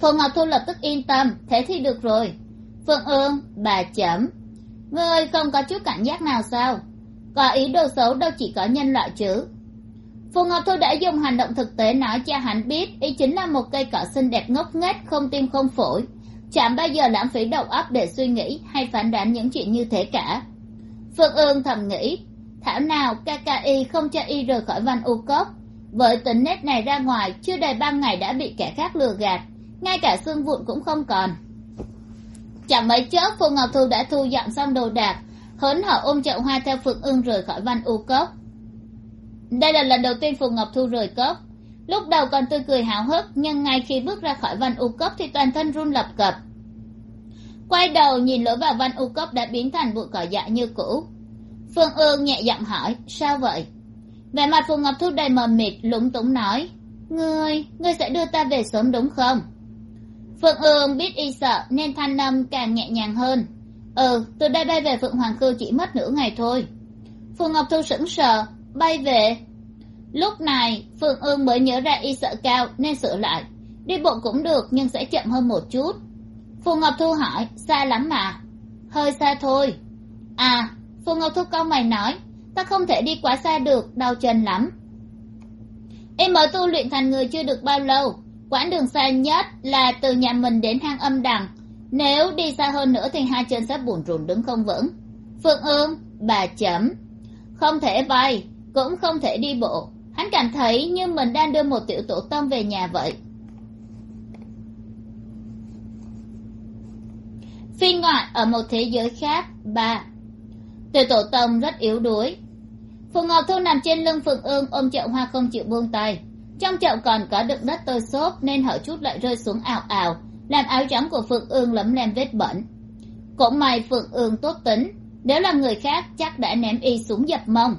Phù ngọc thu lập tức yên tâm, thế thì được rồi. Phượng ương, bà chấm ngươi không có chút cảnh giác nào sao? Có ý đồ xấu đâu chỉ có nhân loại chứ. Phù ngọc thu đã dùng hành động thực tế nói cho hắn biết, ý chính là một cây cỏ xinh đẹp ngốc nghếch, không tim không phổi. Chẳng bao giờ lãng phí đầu óc để suy nghĩ hay phán đoán những chuyện như thế cả. Phượng ương thầm nghĩ thảo nào kki không cho y rời khỏi văn u cốc với tính nét này ra ngoài, chưa đầy ba ngày đã bị kẻ khác lừa gạt. Ngay cả xương vụn cũng không còn. Chẳng mấy chốc, phù ngọc thu đã thu dọn xong đồ đạc. Hớn hở ôm chậu hoa theo phượng ương rời khỏi văn u cốc đây là lần đầu tiên phù ngọc thu rời cốc. Lúc đầu còn tươi cười háo hức, nhưng ngay khi bước ra khỏi văn u cốc thì toàn thân run lập cập. Quay đầu nhìn lối vào văn u cốc đã biến thành bụi cỏ dại như cũ phương ương nhẹ giọng hỏi, sao vậy? Vẻ mặt phù ngọc thu đầy mờ mịt, lúng túng nói, ngươi ngươi sẽ đưa ta về sớm đúng không? Phượng ương biết y sợ, nên thanh âm càng nhẹ nhàng hơn. Ừ từ đây bay về phượng hoàng khư chỉ mất nửa ngày thôi. Phù ngọc thu sững sờ, bay về? Lúc này, phượng ương mới nhớ ra y sợ cao, nên sửa lại, đi bộ cũng được, nhưng sẽ chậm hơn một chút. Phù ngọc thu hỏi, xa lắm mà. Hơi xa thôi. À phù ngọc thu cao mày nói, ta không thể đi quá xa được, đau chân lắm. Em mới tu luyện thành người chưa được bao lâu, quãng đường xa nhất là từ nhà mình đến hang âm đằng. Nếu đi xa hơn nữa thì hai chân sẽ bùn rùn đứng không vững. Phương ương, bà chấm. Không thể bay cũng không thể đi bộ. Hắn cảm thấy như mình đang đưa một tiểu tổ tông về nhà vậy. Phi ngoại ở một thế giới khác ba tiểu tổ tông rất yếu đuối. Phù ngọc thu nằm trên lưng phượng ương, ôm chậu hoa không chịu buông tay. Trong chậu còn có đựng đất tơi xốp, nên hở chút lại rơi xuống ào ào, làm áo trắng của phượng ương lấm lem vết bẩn. Cũng may phượng ương tốt tính, nếu là người khác chắc đã ném y xuống dập mông.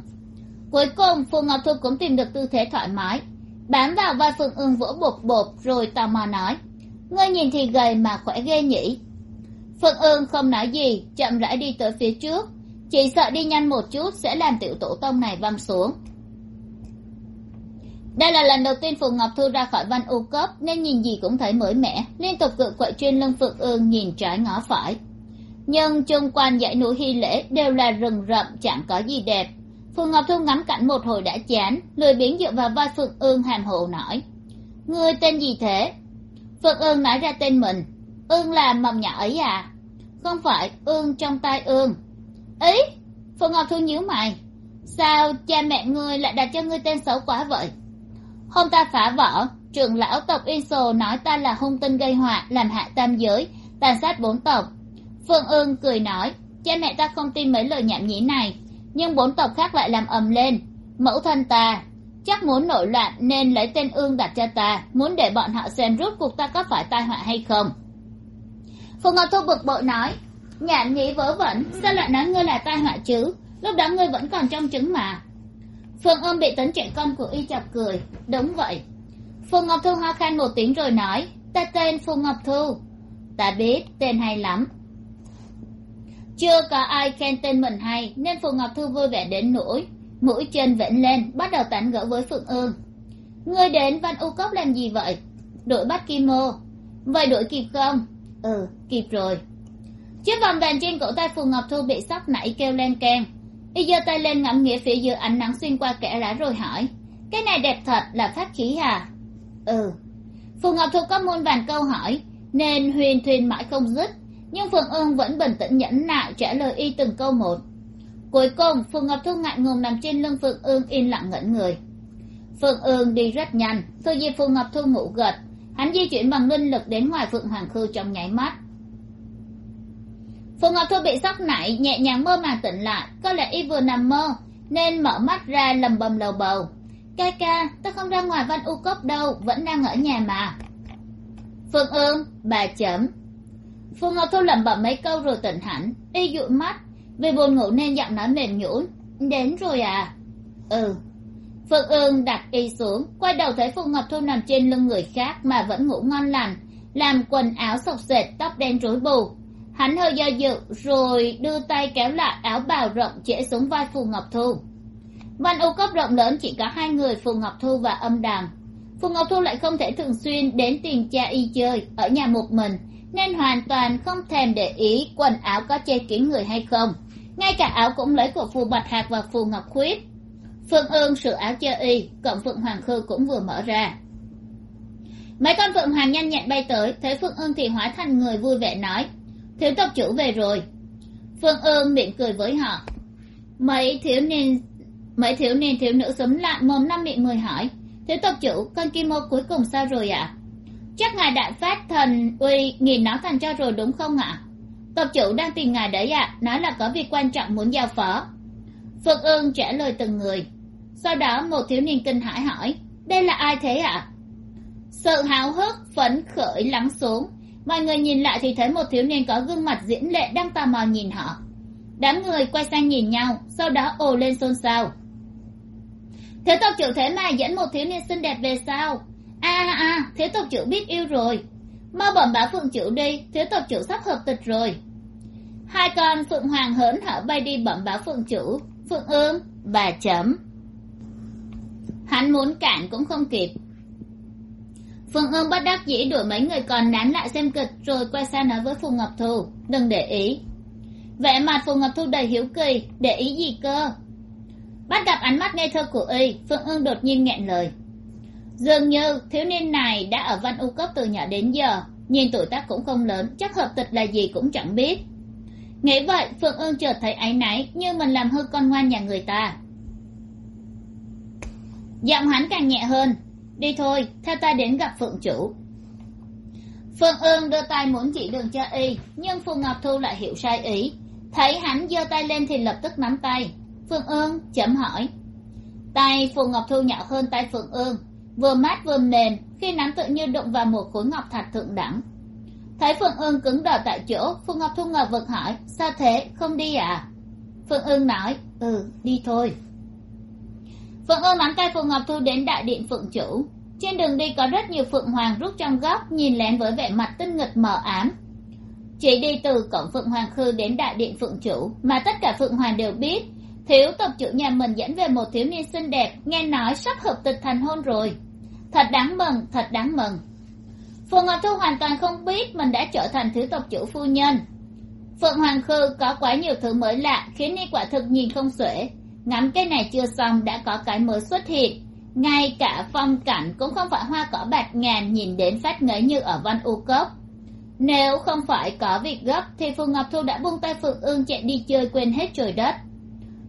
Cuối cùng, phù ngọc thu cũng tìm được tư thế thoải mái. Bám vào vai phượng ương vỗ bột bột rồi tò mò nói, ngươi nhìn thì gầy mà khỏe ghê nhỉ? Phượng ương không nói gì, chậm rãi đi tới phía trước chỉ sợ đi nhanh một chút sẽ làm tiểu tổ tông này văng xuống. Đây là lần đầu tiên phùng ngọc thu ra khỏi văn u cấp nên nhìn gì cũng thấy mới mẻ, liên tục cự quậy trên lưng phượng ương nhìn trái ngó phải. Nhưng chung quanh dãy núi hy lễ đều là rừng rậm, chẳng có gì đẹp. Phùng ngọc thu ngắm cảnh một hồi đã chán, lười biếng dựa vào vai phượng ương hàm hồ nói. Ngươi tên gì thế? Phượng ương nói ra tên mình. Ương là mầm nhỏ ấy à? Không phải, ương trong tay ương ý phượng ngọc thu nhíu mày. Sao cha mẹ ngươi lại đặt cho ngươi tên xấu quá vậy? Hôm ta phá vỡ, trưởng lão tộc yên sồ nói ta là hung tinh gây họa, làm hạ tam giới, tàn sát bốn tộc. Phương ương cười nói, cha mẹ ta không tin mấy lời nhảm nhí này, nhưng bốn tộc khác lại làm ầm lên. Mẫu thân ta, chắc muốn nổi loạn nên lấy tên ương đặt cho ta, muốn để bọn họ xem rút cuộc ta có phải tai họa hay không. Phù ngọc thu bực bội nói nhảm nhí vớ vẩn, sao lại nói ngươi là tai họa chứ? Lúc đó ngươi vẫn còn trong trứng mà. Phương ương bị tấn trẻ con của y chọc cười. Đúng vậy. Phương ngọc thu ho khan một tiếng rồi nói, ta tên phương ngọc thu. Ta biết, tên hay lắm. Chưa có ai khen tên mình hay, nên phù ngọc thu vui vẻ đến nỗi, mũi chân vẫn lên, bắt đầu tán gẫu với phượng ương. Ngươi đến văn u cốc làm gì vậy? Đội bắt kim mô vậy đuổi kịp không? Ừ kịp rồi chiếc vòng vàng trên cổ tay phù ngọc thu bị sóc nảy kêu lên keng. Y giơ tay lên ngắm nghĩa phía dưới ánh nắng xuyên qua kẽ lá rồi hỏi, cái này đẹp thật là pháp khí hà ừ. Phù ngọc thu có muôn vàn câu hỏi, nên huyền thuyền mãi không dứt, nhưng phượng ương vẫn bình tĩnh nhẫn nại trả lời y từng câu một. Cuối cùng, phù ngọc thu ngại ngùng nằm trên lưng phượng ương yên lặng ngẩn người. Phượng ương đi rất nhanh thôi dịp phù ngọc thu ngủ gật, hắn di chuyển bằng linh lực đến ngoài phượng hoàng khư trong nháy mắt phù ngọc thu bị sốc nảy, nhẹ nhàng mơ màng tỉnh lại. Có lẽ y vừa nằm mơ, nên mở mắt ra lầm bầm lầu bầu. Ca ca ta không ra ngoài văn u cốc đâu, vẫn đang ở nhà mà. Phương ương, bà chấm. Phù ngọc thu lẩm bẩm mấy câu rồi tỉnh hẳn. Y dụi mắt, vì buồn ngủ nên giọng nói mềm nhũn. Đến rồi à? Ừ. Phương ương đặt y xuống, quay đầu thấy phù ngọc thu nằm trên lưng người khác mà vẫn ngủ ngon lành, làm quần áo sộc sệt, tóc đen rối bù hắn hơi do dự, rồi đưa tay kéo lại áo bào rộng trễ xuống vai phù ngọc thu. Văn u cấp rộng lớn chỉ có hai người, phù ngọc thu và âm đàm. Phù ngọc thu lại không thể thường xuyên đến tìm cha y chơi ở nhà một mình, nên hoàn toàn không thèm để ý quần áo có che kín người hay không. Ngay cả áo cũng lấy của phù bạch hạc và phù ngọc khuyết. Phương ương sửa áo cho y, cộng phượng hoàng khư cũng vừa mở ra. Mấy con phượng hoàng nhanh nhẹn bay tới, thấy phương ương thì hóa thành người vui vẻ nói thiếu tộc chủ về rồi. Phương ương miệng cười với họ. Mấy thiếu niên, mấy thiếu niên thiếu nữ sấm lại mồm năm miệng mười hỏi, thiếu tộc chủ, con kim mô cuối cùng sao rồi ạ? Chắc ngài đại phát thần uy nghìn nó thành cho rồi đúng không ạ? Tộc chủ đang tìm ngài đấy ạ, nói là có việc quan trọng muốn giao phó. Phương ương trả lời từng người. Sau đó một thiếu niên kinh hãi hỏi, đây là ai thế ạ? Sự háo hức phấn khởi lắng xuống mọi người nhìn lại thì thấy một thiếu niên có gương mặt diễn lệ đang tò mò nhìn họ. Đám người quay sang nhìn nhau sau đó ồ lên xôn xao. Thiếu tộc trưởng thế mà dẫn một thiếu niên xinh đẹp về sao? A à, à thiếu tộc trưởng biết yêu rồi. Mau bẩm báo phượng chủ đi thiếu tộc trưởng sắp hợp tịch rồi. Hai con phượng hoàng hớn hở bay đi bẩm báo phượng chủ phượng ương bà chấm. Hắn muốn cản cũng không kịp phương ương bất đắc dĩ đuổi mấy người còn nán lại xem kịch rồi quay sang nói với phù ngọc thu, đừng để ý. Vẻ mặt phù ngọc thu đầy hiếu kỳ, để ý gì cơ? Bắt gặp ánh mắt ngây thơ của y, phương ương đột nhiên nghẹn lời. Dường như thiếu niên này đã ở văn u cấp từ nhỏ đến giờ, nhìn tuổi tác cũng không lớn, chắc hợp tịch là gì cũng chẳng biết. Nghĩ vậy phượng ương chợt thấy áy náy, như mình làm hư con ngoan nhà người ta. Giọng hắn càng nhẹ hơn đi thôi, theo ta đến gặp phượng chủ. Phương ương đưa tay muốn chỉ đường cho y, nhưng phù ngọc thu lại hiểu sai ý. Thấy hắn giơ tay lên thì lập tức nắm tay. Phương ương chấm hỏi. Tay phù ngọc thu nhỏ hơn tay phượng ương, vừa mát vừa mềm, khi nắm tự như đụng vào một khối ngọc thạch thượng đẳng. Thấy phượng ương cứng đờ tại chỗ phù ngọc thu ngờ vực hỏi, sao thế? Không đi à? Phương ương nói ừ đi thôi phượng ương nắm tay Phượng ngọc thu đến đại điện phượng chủ. Trên đường đi có rất nhiều phượng hoàng rút trong góc, nhìn lén với vẻ mặt tinh nghịch mờ ám. Chỉ đi từ cổng phượng hoàng khư đến đại điện phượng chủ, mà tất cả phượng hoàng đều biết, thiếu tộc chủ nhà mình dẫn về một thiếu niên xinh đẹp, nghe nói sắp hợp tịch thành hôn rồi. Thật đáng mừng, thật đáng mừng. Phượng ngọc thu hoàn toàn không biết mình đã trở thành thiếu tộc chủ phu nhân. Phượng hoàng khư có quá nhiều thứ mới lạ, khiến y quả thực nhìn không xuể ngắm cái này chưa xong đã có cái mới xuất hiện. Ngay cả phong cảnh cũng không phải hoa cỏ bạt ngàn nhìn đến phát ngấy như ở văn u cốc. Nếu không phải có việc gấp thì phù ngọc thu đã buông tay phượng ương chạy đi chơi quên hết trời đất.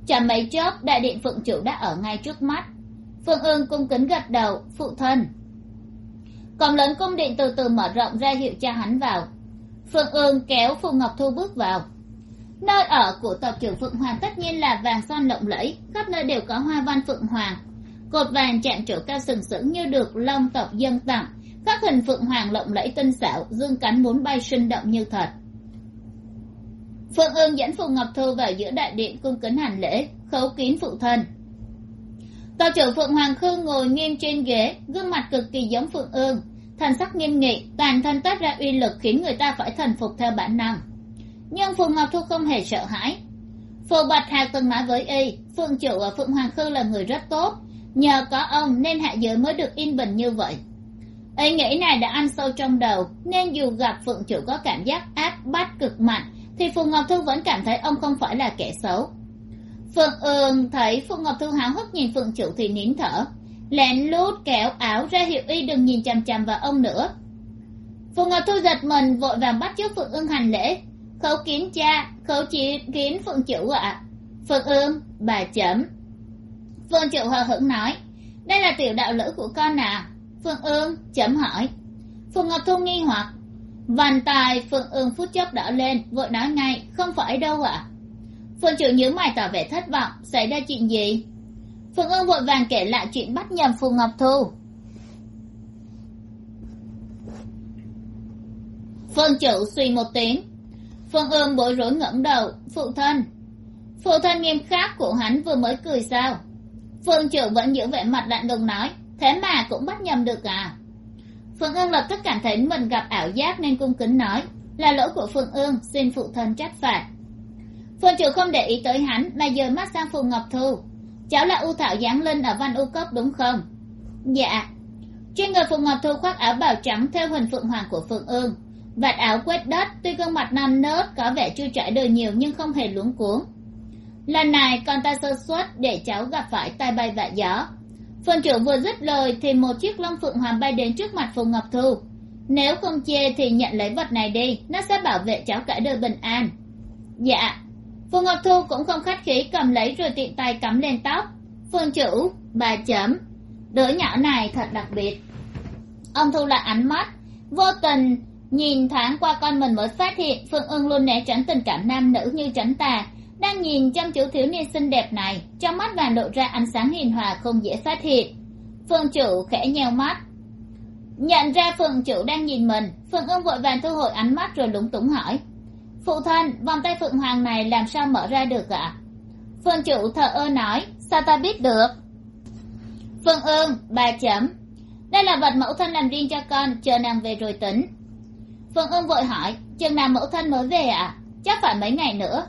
Chẳng mấy chốc, đại điện phượng chủ đã ở ngay trước mắt. Phượng ương cung kính gật đầu, phụ thân. Cổng lớn cung điện từ từ mở rộng ra hiệu cho hắn vào. Phượng ương kéo phù ngọc thu bước vào nơi ở của tộc trưởng phượng hoàng tất nhiên là vàng son lộng lẫy, khắp nơi đều có hoa văn phượng hoàng. Cột vàng chạm trổ cao sừng sững như được long tộc dân tặng. Các hình phượng hoàng lộng lẫy tinh xảo, dương cánh muốn bay sinh động như thật. Phượng ương dẫn phù ngọc thư vào giữa đại điện cung kính hành lễ, khấu kín phụ thân. Tàu trưởng phượng hoàng khương ngồi nghiêm trên ghế, gương mặt cực kỳ giống phượng ương thần sắc nghiêm nghị, toàn thân toát ra uy lực khiến người ta phải thần phục theo bản năng nhưng Phượng ngọc thu không hề sợ hãi. Phù bạch hạc từng nói với y phượng chủ ở phượng hoàng khư là người rất tốt. Nhờ có ông nên hạ giới mới được yên bình như vậy. Ý nghĩ này đã ăn sâu trong đầu, nên dù gặp phượng chủ có cảm giác áp bách cực mạnh, thì phù ngọc thu vẫn cảm thấy ông không phải là kẻ xấu. Phượng ương thấy phù ngọc thu háo hức nhìn phượng chủ thì nín thở. Lén lút kéo áo ra hiệu y đừng nhìn chằm chằm vào ông nữa. Phù ngọc thu giật mình, vội vàng bắt chước phượng ương hành lễ khấu kiến cha khấu chỉ kiến phượng chủ ạ. Phượng ương bà chấm. Phượng chủ hờ hững nói, đây là tiểu đạo lữ của con à phượng ương chấm hỏi. Phượng ngọc thu nghi hoặc, vành tài phượng ương phút chốc đỏ lên, vội nói ngay, không phải đâu ạ. Phượng chủ nhớ mày tỏ vẻ thất vọng, xảy ra chuyện gì? Phượng ương vội vàng kể lại chuyện bắt nhầm phượng ngọc thu. Phượng chủ suy một tiếng phương ương bối rối ngẩng đầu. Phụ thân. Phụ thân nghiêm khắc của hắn vừa mới cười sao? Phương trưởng vẫn giữ vẻ mặt lạnh lùng nói, thế mà cũng bắt nhầm được à? Phương ương lập tức cảm thấy mình gặp ảo giác nên cung kính nói, là lỗi của phương ương xin phụ thân trách phạt. Phương trưởng không để ý tới hắn mà dời mắt sang phù ngọc thu. Cháu là u thảo giáng linh ở văn u cấp đúng không? Dạ. Trên người phù ngọc thu khoác áo bào trắng theo hình phượng hoàng của Phương ương vạt áo quét đất, tuy gương mặt non nớt, có vẻ chưa trải đời nhiều nhưng không hề luống cuống. Lần này, con ta sơ suất để cháu gặp phải tai bay vạ gió. Phần trưởng vừa dứt lời thì một chiếc long phượng hoàng bay đến trước mặt phù ngọc thu. Nếu không chê thì nhận lấy vật này đi, nó sẽ bảo vệ cháu cả đời bình an. Dạ. Phù ngọc thu cũng không khách khí, cầm lấy rồi tiện tay cắm lên tóc. Phương chủ bà chấm. Đứa nhỏ này thật đặc biệt. Ông thu lại ánh mắt vô tình nhìn thoáng qua con mình mới phát hiện phương ưng luôn né tránh tình cảm nam nữ như tránh tà. Đang nhìn chăm chú thiếu niên xinh đẹp này, trong mắt vàng lộ ra ánh sáng hiền hòa không dễ phát hiện. Phương chủ khẽ nheo mắt. Nhận ra phương chủ đang nhìn mình, phương ưng vội vàng thu hồi ánh mắt rồi lúng túng hỏi. Phụ thân, vòng tay phượng hoàng này làm sao mở ra được ạ? Phương chủ thờ ơ nói, sao ta biết được? Phương ương bà chấm. Đây là vật mẫu thân làm riêng cho con, chờ nàng về rồi tính phương ương vội hỏi chừng nào mẫu thân mới về ạ? Chắc phải mấy ngày nữa.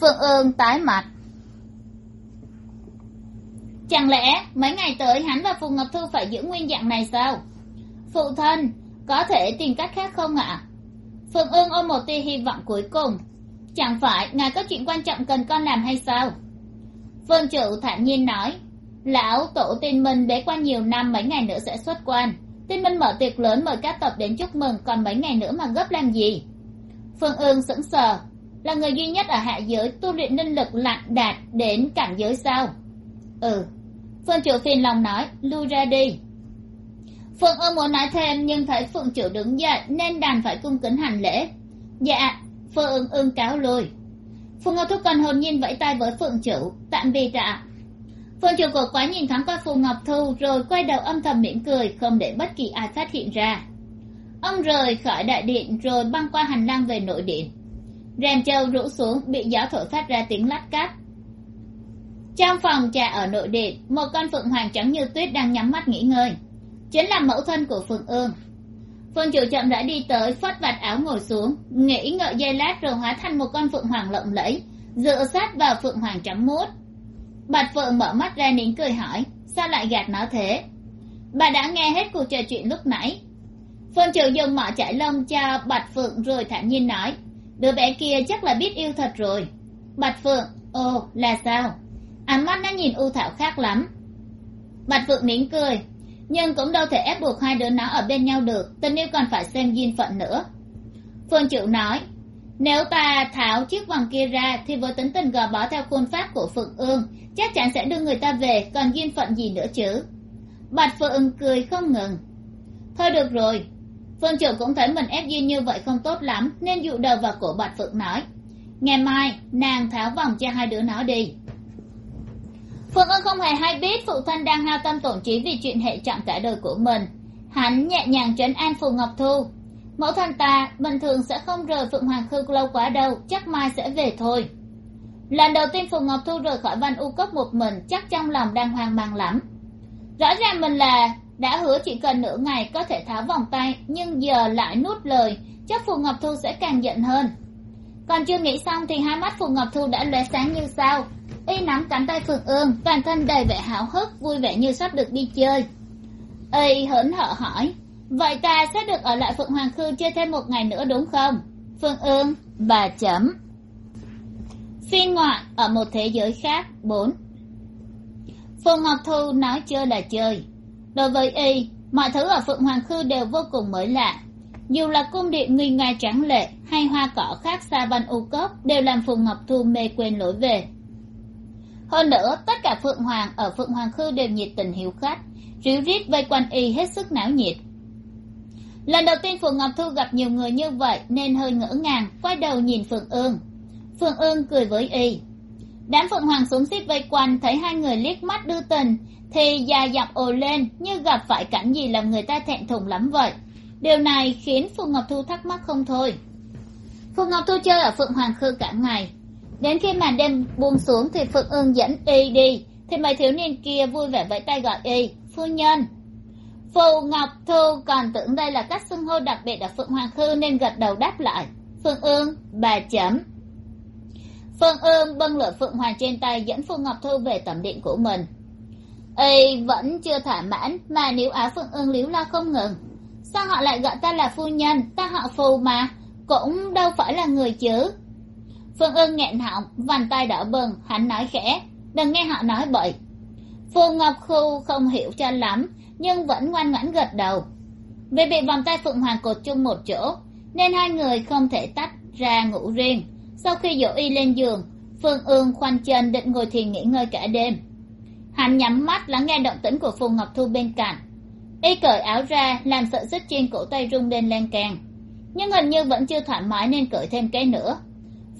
Phương ương tái mặt. Chẳng lẽ mấy ngày tới hắn và phù ngọc thu phải giữ nguyên dạng này sao? Phụ thân, có thể tìm cách khác không ạ? Phương ương ôm một tia hy vọng cuối cùng. Chẳng phải ngài có chuyện quan trọng cần con làm hay sao? Vương trụ thản nhiên nói, lão tổ tin mình bế quan nhiều năm, mấy ngày nữa sẽ xuất quan tin minh mở tiệc lớn mời các tập đến chúc mừng, còn mấy ngày nữa mà gấp làm gì? Phương ương sững sờ. Là người duy nhất ở hạ giới tu luyện linh lực lặng đạt đến cảnh giới sao? Ừ. Phương chủ phiền lòng nói, lui ra đi. Phương ương muốn nói thêm, nhưng thấy Phương chủ đứng dậy nên đành phải cung kính hành lễ. Dạ Phương ương cáo lui. Phương Ương thúc còn hồn nhiên vẫy tay với phượng chủ, tạm biệt ạ phượng chủ cổ quái nhìn thoáng qua phù ngọc thu, rồi quay đầu âm thầm mỉm cười, không để bất kỳ ai phát hiện ra. Ông rời khỏi đại điện, rồi băng qua hành lang về nội điện. Rèm châu rũ xuống, bị gió thổi phát ra tiếng lách cát. trong phòng trà ở nội điện, một con phượng hoàng trắng như tuyết đang nhắm mắt nghỉ ngơi. Chính là mẫu thân của phượng ương. Phương chủ chậm đã đi tới, phất vạt áo ngồi xuống nghĩ ngợi dây lát rồi hóa thành một con phượng hoàng lộng lẫy, dựa sát vào phượng hoàng trắng mút bạch phượng mở mắt ra nín cười hỏi, sao lại gạt nó thế? Bà đã nghe hết cuộc trò chuyện lúc nãy. Phương chủ dùng mỏ chải lông cho bạch phượng rồi thản nhiên nói, đứa bé kia chắc là biết yêu thật rồi. Bạch phượng, ồ, là sao? Ánh mắt nó nhìn u thảo khác lắm. Bạch phượng nín cười, nhưng cũng đâu thể ép buộc hai đứa nó ở bên nhau được, tình yêu còn phải xem duyên phận nữa. Phương chịu nói nếu ta tháo chiếc vòng kia ra thì với tính tình gò bó theo khuôn pháp của phượng ương, chắc chắn sẽ đưa người ta về, còn duyên phận gì nữa chứ? Bạch phượng cười không ngừng. Thôi được rồi, phương chủ cũng thấy mình ép duyên như vậy không tốt lắm, nên dụ đầu vào cổ bạch phượng nói. Ngày mai, nàng tháo vòng cho hai đứa nó đi. Phượng ương không hề hay biết phụ thân đang hao tâm tổn trí vì chuyện hệ trọng cả đời của mình. Hắn nhẹ nhàng trấn an phù ngọc thu mẫu thân ta, bình thường sẽ không rời phượng hoàng khư lâu quá đâu, chắc mai sẽ về thôi. Lần đầu tiên Phùng ngọc thu rời khỏi văn u cấp một mình, chắc trong lòng đang hoang mang lắm. Rõ ràng mình là đã hứa chỉ cần nửa ngày có thể tháo vòng tay, nhưng giờ lại nuốt lời, chắc phù ngọc thu sẽ càng giận hơn. Còn chưa nghĩ xong thì hai mắt phù ngọc thu đã lóe sáng như sao. Y nắm cánh tay phượng ương, toàn thân đầy vẻ háo hức, vui vẻ như sắp được đi chơi. Y hớn hở hỏi vậy ta sẽ được ở lại phượng hoàng khư chơi thêm một ngày nữa đúng không? Phương ương, bà chấm. Phiên ngoại ở một thế giới khác, bốn. Phùng ngọc thu nói chơi là chơi. Đối với y, mọi thứ ở phượng hoàng khư đều vô cùng mới lạ. Dù là cung điện nghi nga trắng lệ hay hoa cỏ khác xa văn u cốc đều làm phùng ngọc thu mê quên lối về. Hơn nữa, tất cả phượng hoàng ở phượng hoàng khư đều nhiệt tình hiếu khách. Ríu rít vây quanh y hết sức náo nhiệt lần đầu tiên phượng ngọc thu gặp nhiều người như vậy nên hơi ngỡ ngàng, quay đầu nhìn phượng ương. Phượng ương cười với y. Đám phượng hoàng xuống xít vây quanh, thấy hai người liếc mắt đưa tình, thì già dặm ồ lên như gặp phải cảnh gì làm người ta thẹn thùng lắm vậy. Điều này khiến phượng ngọc thu thắc mắc không thôi. Phượng ngọc thu chơi ở phượng hoàng khư cả ngày. Đến khi màn đêm buông xuống thì phượng ương dẫn y đi, thì mấy thiếu niên kia vui vẻ vẫy tay gọi y, phu nhân phù ngọc thu còn tưởng đây là cách xưng hô đặc biệt ở phượng hoàng khư nên gật đầu đáp lại. Phương ương, bà chấm. Phương ương bưng lửa phượng hoàng trên tay dẫn phù ngọc thu về tẩm điện của mình. Y vẫn chưa thỏa mãn, mà níu áo phượng ương líu la không ngừng, sao họ lại gọi ta là phu nhân, ta họ phù mà, cũng đâu phải là người chứ? Phương ương nghẹn họng, vành tay đỏ bừng, hắn nói khẽ, đừng nghe họ nói bậy. Phù ngọc khu không hiểu cho lắm nhưng vẫn ngoan ngoãn gật đầu. Vì bị vòng tay phượng hoàng cột chung một chỗ, nên hai người không thể tách ra ngủ riêng. Sau khi dỗ y lên giường, phương ương khoanh chân định ngồi thiền nghỉ ngơi cả đêm. Hắn nhắm mắt lắng nghe động tĩnh của phù ngọc thu bên cạnh. Y cởi áo ra, làm sợi xích trên cổ tay rung lên len càng nhưng hình như vẫn chưa thoải mái nên cởi thêm cái nữa.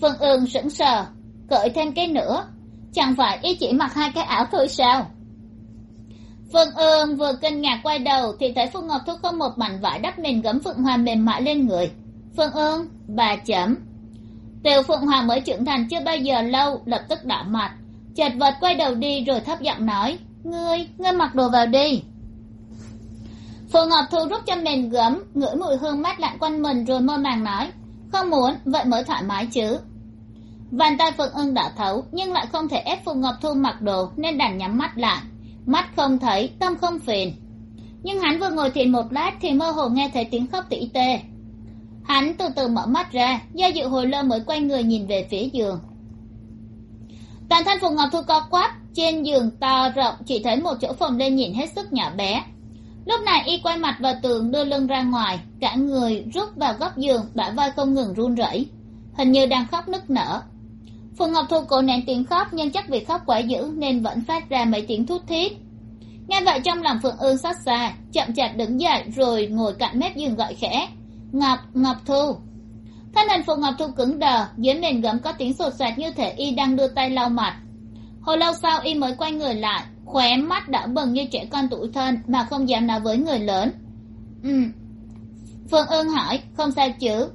Phương ương sững sờ, cởi thêm cái nữa. Chẳng phải y chỉ mặc hai cái áo thôi sao? Phương ương vừa kinh ngạc quay đầu thì thấy phương ngọc thu không một mảnh vải đắp mền gấm phượng hoàng mềm mại lên người. Phương ương, bà chấm. Tiểu phượng hoàng mới trưởng thành chưa bao giờ lâu, lập tức đỏ mặt. Chật vật quay đầu đi rồi thấp giọng nói, ngươi ngươi mặc đồ vào đi. Phù ngọc thu rút cho mình gấm, ngửi mùi hương mát lạnh quanh mình rồi mơ màng nói, không muốn, vậy mới thoải mái chứ. Bàn tay phượng ưng đã thấu, nhưng lại không thể ép phù ngọc thu mặc đồ, nên đành nhắm mắt lại mắt không thấy, tâm không phiền nhưng hắn vừa ngồi thiền một lát thì mơ hồ nghe thấy tiếng khóc tỉ tê. Hắn từ từ mở mắt ra, do dự hồi lâu mới quay người nhìn về phía giường. Toàn thân phùng ngọc thu co quắp, trên giường to rộng, chỉ thấy một chỗ phòng lên nhìn hết sức nhỏ bé. Lúc này y quay mặt vào tường đưa lưng ra ngoài, cả người rút vào góc giường, bả vai không ngừng run rẩy. Hình như đang khóc nức nở phù ngọc thu cổ nén tiếng khóc nhưng chắc vì khóc quá dữ nên vẫn phát ra mấy tiếng thút thít. Nghe vậy trong lòng phượng ương xót xa, chậm chạp đứng dậy rồi ngồi cạnh mép giường gọi khẽ. Ngọc ngọc thu. Thân hình phù ngọc thu cứng đờ, dưới nền gấm có tiếng sột soạt như thể y đang đưa tay lau mặt. Hồi lâu sau y mới quay người lại, khóe mắt đỏ bừng như trẻ con tuổi thân mà không dám nói với người lớn. Ừ. Phương ương hỏi, không sao chứ?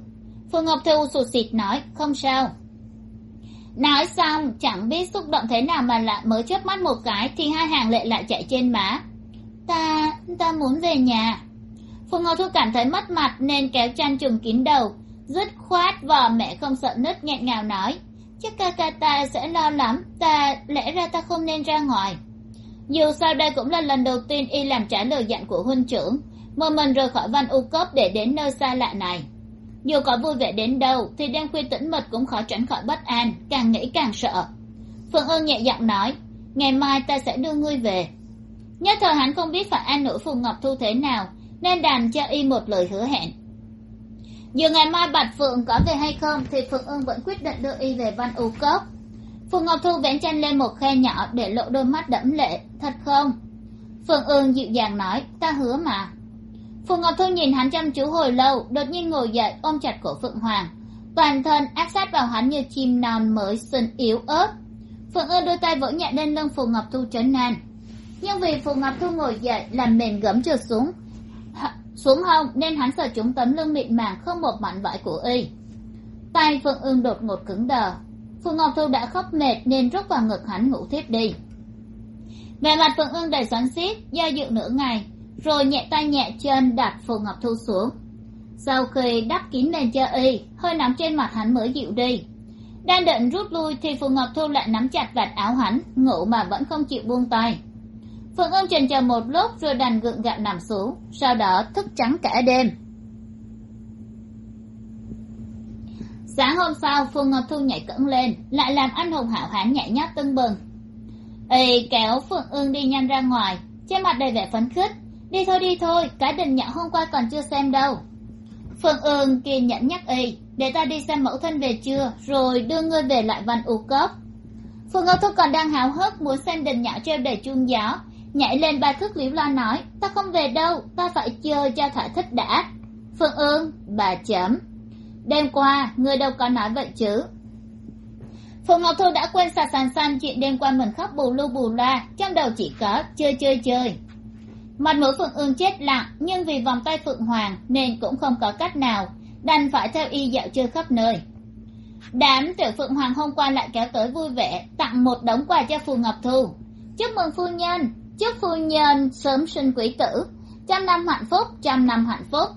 Phương ngọc thu sụt xịt nói, không sao nói xong, chẳng biết xúc động thế nào mà lại mới chớp mắt một cái thì hai hàng lệ lại chạy trên má. Ta ta muốn về nhà. Phù ngọc thu cảm thấy mất mặt nên kéo chăn trùm kín đầu, dứt khoát vò mẹ không sợ nứt nghẹn ngào nói chắc ca ca ta sẽ lo lắm, ta, lẽ ra ta không nên ra ngoài. Dù sao đây cũng là lần đầu tiên y làm trả lời dặn của huynh trưởng, một mình rời khỏi văn u cấp để đến nơi xa lạ này dù có vui vẻ đến đâu, thì đêm khuya tĩnh mật cũng khó tránh khỏi bất an, càng nghĩ càng sợ. Phượng ương nhẹ giọng nói, ngày mai ta sẽ đưa ngươi về. Nhất thời hắn không biết phải an ủi phù ngọc thu thế nào, nên đành cho y một lời hứa hẹn. Dù ngày mai bạch phượng có về hay không, thì phượng ương vẫn quyết định đưa y về văn u cốc. Phù ngọc thu vén chân lên một khe nhỏ để lộ đôi mắt đẫm lệ, thật không? Phượng ương dịu dàng nói, ta hứa mà phù ngọc thu nhìn hắn chăm chú hồi lâu, đột nhiên ngồi dậy, ôm chặt cổ phượng hoàng. Toàn thân áp sát vào hắn như chim non mới xuân yếu ớt. Phượng ương đôi tay vỗ nhẹ lên lưng phù ngọc thu trấn an. Nhưng vì phù ngọc thu ngồi dậy, làm mền gấm trượt xuống. Xuống hông nên hắn sợ chúng tấm lưng mịn màng không một mảnh vải của y. Tay phượng ương đột ngột cứng đờ. Phù ngọc thu đã khóc mệt nên rút vào ngực hắn ngủ thiếp đi. Vẻ mặt phượng ương đầy xoắn xít do dự nửa ngày rồi nhẹ tay nhẹ chân đặt phù ngọc thu xuống. Sau khi đắp kín lên cho y, hơi nóng trên mặt hắn mới dịu đi. Đang định rút lui thì phù ngọc thu lại nắm chặt vạt áo hắn, ngủ mà vẫn không chịu buông tay. Phượng ương trần chờ một lúc rồi đành gượng gạo nằm xuống, sau đó thức trắng cả đêm. Sáng hôm sau, phù ngọc thu nhảy cẫng lên, lại làm anh hùng hảo hán nhảy nhót tưng bừng. Y kéo phượng ương đi nhanh ra ngoài, trên mặt đầy vẻ phấn khích đi thôi đi thôi cái đình nhận hôm qua còn chưa xem đâu. Phượng ương kiên nhẫn nhắc y để ta đi xem mẫu thân về chưa rồi đưa ngươi về lại văn u cốc. Phượng ngọc thu còn đang háo hức muốn xem đình nhạo treo đầy chuông giáo, nhảy lên ba thước liễu lo nói ta không về đâu ta phải chơi cho thỏa thích đã. Phương ương bà chấm đêm qua ngươi đâu có nói vậy chứ? Phượng ngọc thu đã quên sà sàn xanh chuyện đêm qua mình khóc bù lu bù loa trong đầu chỉ có chơi chơi chơi mặt mũi phượng ương chết lặng, nhưng vì vòng tay phượng hoàng nên cũng không có cách nào. Đành phải theo y dạo chơi khắp nơi. Đám tiểu phượng hoàng hôm qua lại kéo tới vui vẻ, tặng một đống quà cho phù ngọc thu. Chúc mừng phu nhân, chúc phu nhân sớm sinh quý tử. Trăm năm hạnh phúc, trăm năm hạnh phúc.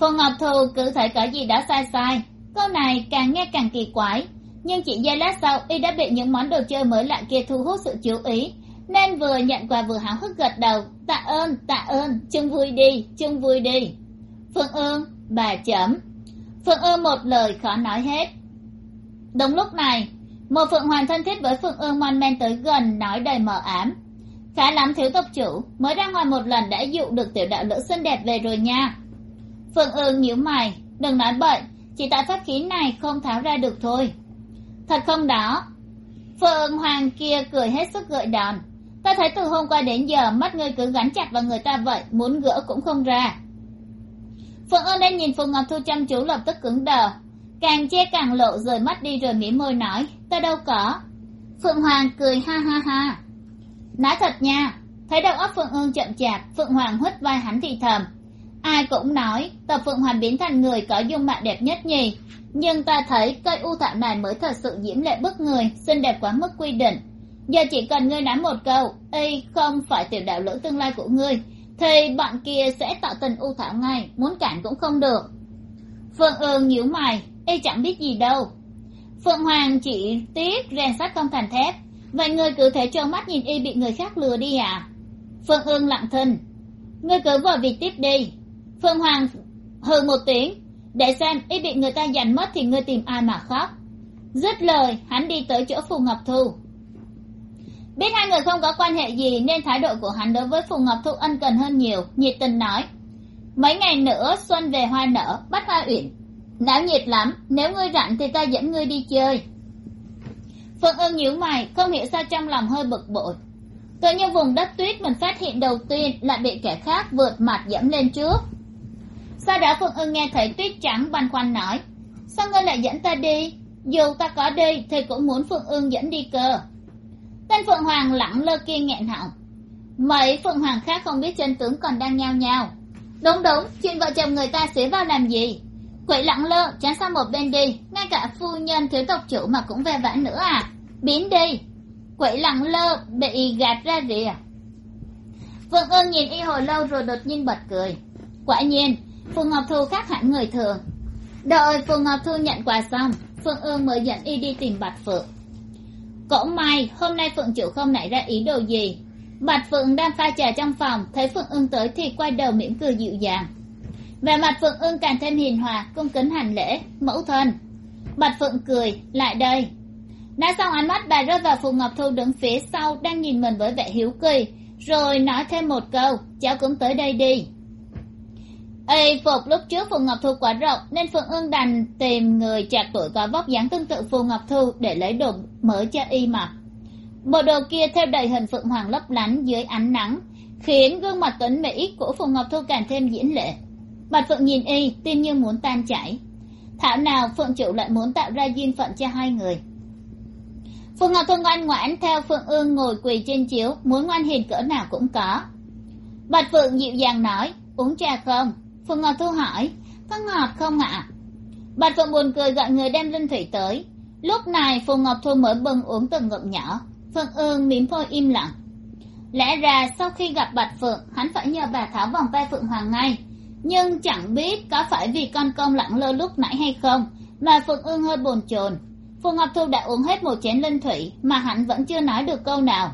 Phù ngọc thu cứ thấy có gì đó sai sai. Câu này càng nghe càng kỳ quái. Nhưng chỉ giây lát sau, y đã bị những món đồ chơi mới lạ kia thu hút sự chú ý nên vừa nhận quà vừa háo hức gật đầu. Tạ ơn tạ ơn. Chân vui đi chân vui đi. Phương ương, bà chấm. Phương ương một lời khó nói hết. Đúng lúc này, một phượng hoàng thân thiết với phượng ương mon men tới gần nói đầy mờ ám. Khá lắm thiếu tộc chủ, mới ra ngoài một lần đã dụ được tiểu đạo lữ xinh đẹp về rồi nha. Phượng ương nhíu mày, đừng nói bậy, chỉ tại pháp khí này không tháo ra được thôi. Thật không đó? Phượng hoàng kia cười hết sức gợi đòn ta thấy từ hôm qua đến giờ, mắt ngươi cứ gắn chặt vào người ta vậy, muốn gỡ cũng không ra. Phượng ơn đang nhìn phượng ngọc thu chăm chú lập tức cứng đờ. Càng che càng lộ, rời mắt đi rồi mỉm môi nói, ta đâu có. Phượng hoàng cười ha ha ha. Nói thật nha, thấy đầu óc phượng ương chậm chạp, phượng hoàng hất vai hắn thì thầm. Ai cũng nói tập phượng hoàng biến thành người có dung mạo đẹp nhất nhì. Nhưng ta thấy cây u thảo này mới thật sự diễm lệ bức người, xinh đẹp quá mức quy định giờ chỉ cần ngươi nói một câu, y không phải tiểu đạo lữ tương lai của ngươi, thì bọn kia sẽ tạo tình u thảo ngay, muốn cản cũng không được. Phượng ương nhíu mày, y chẳng biết gì đâu. Phượng hoàng chỉ tiếc rèn sắt không thành thép, vậy ngươi cứ thể trơ mắt nhìn y bị người khác lừa đi à? Phượng ương lặng thinh, ngươi cứ vào việc tiếp đi. Phượng hoàng hừ một tiếng, để xem y bị người ta giành mất thì ngươi tìm ai mà khóc. Dứt lời, hắn đi tới chỗ phù ngọc thu biết hai người không có quan hệ gì nên thái độ của hắn đối với phù ngọc thu ân cần hơn nhiều, nhiệt tình nói. Mấy ngày nữa xuân về hoa nở, bắt hoa uyển. Náo nhiệt lắm, nếu ngươi rảnh thì ta dẫn ngươi đi chơi. Phượng ưng nhíu mày, không hiểu sao trong lòng hơi bực bội. Tự như vùng đất tuyết mình phát hiện đầu tiên lại bị kẻ khác vượt mặt dẫm lên trước. Sau đó phượng ưng nghe thấy tuyết trắng băn khoăn nói, sao ngươi lại dẫn ta đi? Dù ta có đi thì cũng muốn phượng ưng dẫn đi cơ tên phượng hoàng lẳng lơ kia nghẹn họng. Mấy phượng hoàng khác không biết chân tướng còn đang nhao nhao. Đúng đúng, chuyện vợ chồng người ta xế vào làm gì? Quỷ lẳng lơ, tránh sang một bên đi, ngay cả phu nhân thiếu tộc chủ mà cũng ve vãn nữa à? Biến đi. Quỷ lẳng lơ, bị gạt ra rìa. Phượng ương nhìn y hồi lâu rồi đột nhiên bật cười. Quả nhiên phù ngọc thu khác hẳn người thường. Đợi phù ngọc thu nhận quà xong phượng ương mới dẫn y đi tìm bạch phượng cũng may, hôm nay phượng chủ không nảy ra ý đồ gì. Bạch phượng đang pha trà trong phòng, thấy phượng ương tới thì quay đầu mỉm cười dịu dàng. Vẻ mặt phượng ương càng thêm hiền hòa, cung kính hành lễ, mẫu thân. Bạch phượng cười, lại đây. Nói xong, ánh mắt bà rơi vào phù ngọc thu đứng phía sau, đang nhìn mình với vẻ hiếu kỳ, rồi nói thêm một câu, cháu cũng tới đây đi y phục lúc trước phù ngọc thu quá rộng, nên phượng ương đành tìm người chạc tuổi có vóc dáng tương tự phù ngọc thu để lấy đồ mới cho y mặc bộ đồ kia theo đầy hình phượng hoàng lấp lánh dưới ánh nắng, khiến gương mặt tuấn mỹ của phù ngọc thu càng thêm diễn lệ. Bạch phượng nhìn y, tim như muốn tan chảy. Thảo nào phượng chủ lại muốn tạo ra duyên phận cho hai người? Phù ngọc thu ngoan ngoãn theo phượng ương ngồi quỳ trên chiếu, muốn ngoan hiền cỡ nào cũng có. Bạch phượng dịu dàng nói, uống trà không? Phù ngọc thu hỏi, có ngọt không ạ? Bạch phượng buồn cười gọi người đem linh thủy tới. Lúc này phù ngọc thu mới bưng uống từng ngụm nhỏ. Phượng ương mím môi im lặng. Lẽ ra sau khi gặp bạch phượng, hắn phải nhờ bà tháo vòng tay phượng hoàng ngay. Nhưng chẳng biết có phải vì con công lẳng lơ lúc nãy hay không mà phượng ương hơi bồn chồn. Phù ngọc thu đã uống hết một chén linh thủy mà hắn vẫn chưa nói được câu nào.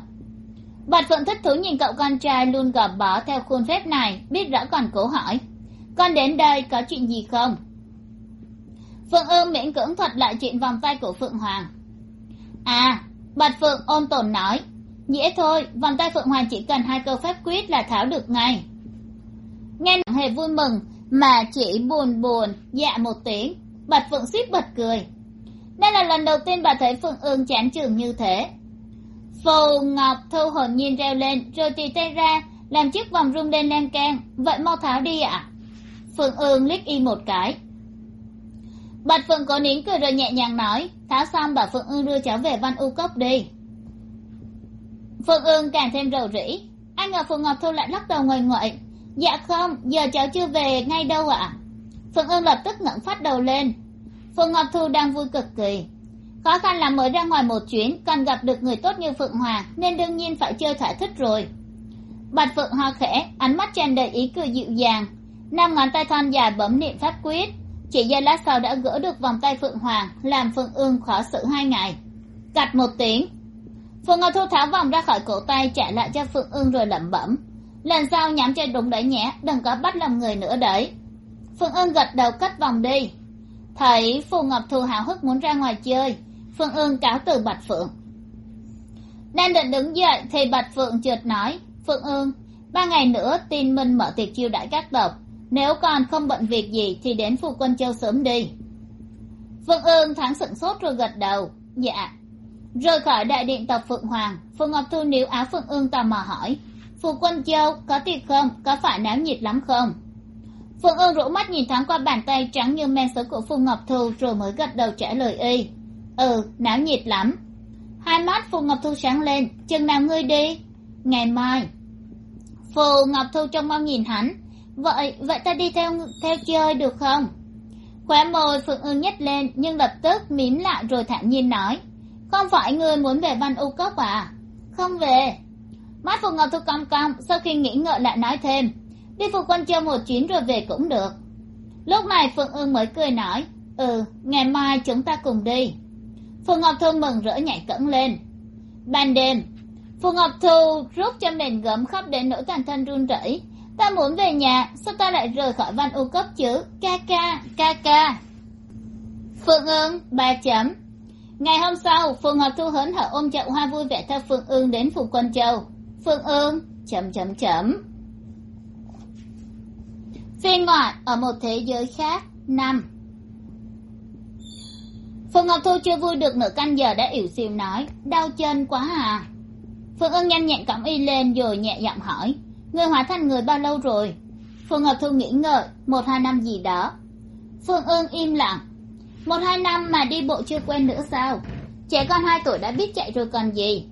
Bạch phượng thích thú nhìn cậu con trai luôn gò bó theo khuôn phép này, biết rõ còn cố hỏi con đến đây có chuyện gì không? Phượng ương miễn cưỡng thuật lại chuyện vòng tay của phượng hoàng. À bạch phượng ôn tồn nói dễ thôi, vòng tay phượng hoàng chỉ cần hai câu phép quyết là tháo được ngay. Nghe nặng hề vui mừng, mà chỉ buồn buồn dạ một tiếng bạch phượng suýt bật cười. Đây là lần đầu tiên bà thấy phượng ương chán trường như thế. Phù ngọc thu hồn nhiên reo lên, rồi tì tay ra, làm chiếc vòng rung lên lan keng, vậy mau tháo đi ạ phượng ương liếc y một cái. Bạch phượng có nín cười rồi nhẹ nhàng nói tháo xong bảo phượng ương đưa cháu về văn u cốc đi. Phượng ương càng thêm rầu rĩ anh ngờ phượng ngọc thu lại lắc đầu ngoài ngoại. Dạ không, giờ cháu chưa về, ngay đâu ạ. Phượng ương lập tức ngẩng phát đầu lên. Phượng ngọc thu đang vui cực kỳ. Khó khăn là mới ra ngoài một chuyến, còn gặp được người tốt như phượng hoàng nên đương nhiên phải chơi thỏa thích rồi. Bạch phượng ho khẽ, ánh mắt tràn đầy ý cười dịu dàng năm ngón tay thon dài bấm niệm pháp quyết. Chỉ giây lát sau đã gỡ được vòng tay phượng hoàng, làm phượng ương khó xử hai ngày. Cặt một tiếng. Phượng ngọc thu tháo vòng ra khỏi cổ tay, trả lại cho phượng ương rồi lẩm bẩm. Lần sau nhắm cho đúng đấy nhé, đừng có bắt lòng người nữa đấy. Phượng ương gật đầu cất vòng đi. Thấy phù ngọc thu hào hức muốn ra ngoài chơi, phượng ương cáo từ bạch phượng. Đang định đứng dậy thì bạch phượng chợt nói, phượng ương, ba ngày nữa tin minh mở tiệc chiêu đãi các tộc nếu còn không bận việc gì thì đến phù quân châu sớm đi. Phượng ương thoáng sửng sốt rồi gật đầu. Dạ. Rời khỏi đại điện tộc phượng hoàng phượng ngọc thu níu áo phượng ương tò mò hỏi phù quân châu, có tiệc không? Có phải náo nhiệt lắm không? Phượng ương rũ mắt nhìn thoáng qua bàn tay trắng như men sứ của phù ngọc thu rồi mới gật đầu trả lời y ừ náo nhiệt lắm. Hai mắt phù ngọc thu sáng lên, chừng nào ngươi đi? Ngày mai. Phù ngọc thu trông mong nhìn hắn vậy vậy ta đi theo theo chơi được không? Khóe môi phượng ương nhếch lên, nhưng lập tức mím lại rồi thản nhiên nói. Không phải người muốn về văn u cốc à? Không về. Mắt phù ngọc thu cong cong, sau khi nghĩ ngợi lại nói thêm. Đi phù quân chơi một chuyến rồi về cũng được. Lúc này phượng ương mới cười nói. Ừ ngày mai chúng ta cùng đi. Phù ngọc thu mừng rỡ nhảy cẫng lên. Ban đêm phù ngọc thu rút cho mình gấm khóc đến nỗi toàn thân run rẩy ta muốn về nhà, sao ta lại rời khỏi văn u cấp chứ? Ca ca ca ca. Phương ương, ba chấm. Ngày hôm sau phù ngọc thu hớn hở ôm chậu hoa vui vẻ theo Phương ương đến phủ quân châu. Phương ương, chấm chấm chấm. Phiên ngoại ở một thế giới khác, năm. Phương ngọc thu chưa vui được nửa canh giờ đã ỉu xìu nói, đau chân quá à. Phương ương nhanh nhẹn cõng y lên rồi nhẹ giọng hỏi người hóa thành người bao lâu rồi? Phương ngọc thu nghĩ ngợi, một hai năm gì đó. Phương ương im lặng. Một hai năm mà đi bộ chưa quen nữa sao? Trẻ con hai tuổi đã biết chạy rồi còn gì?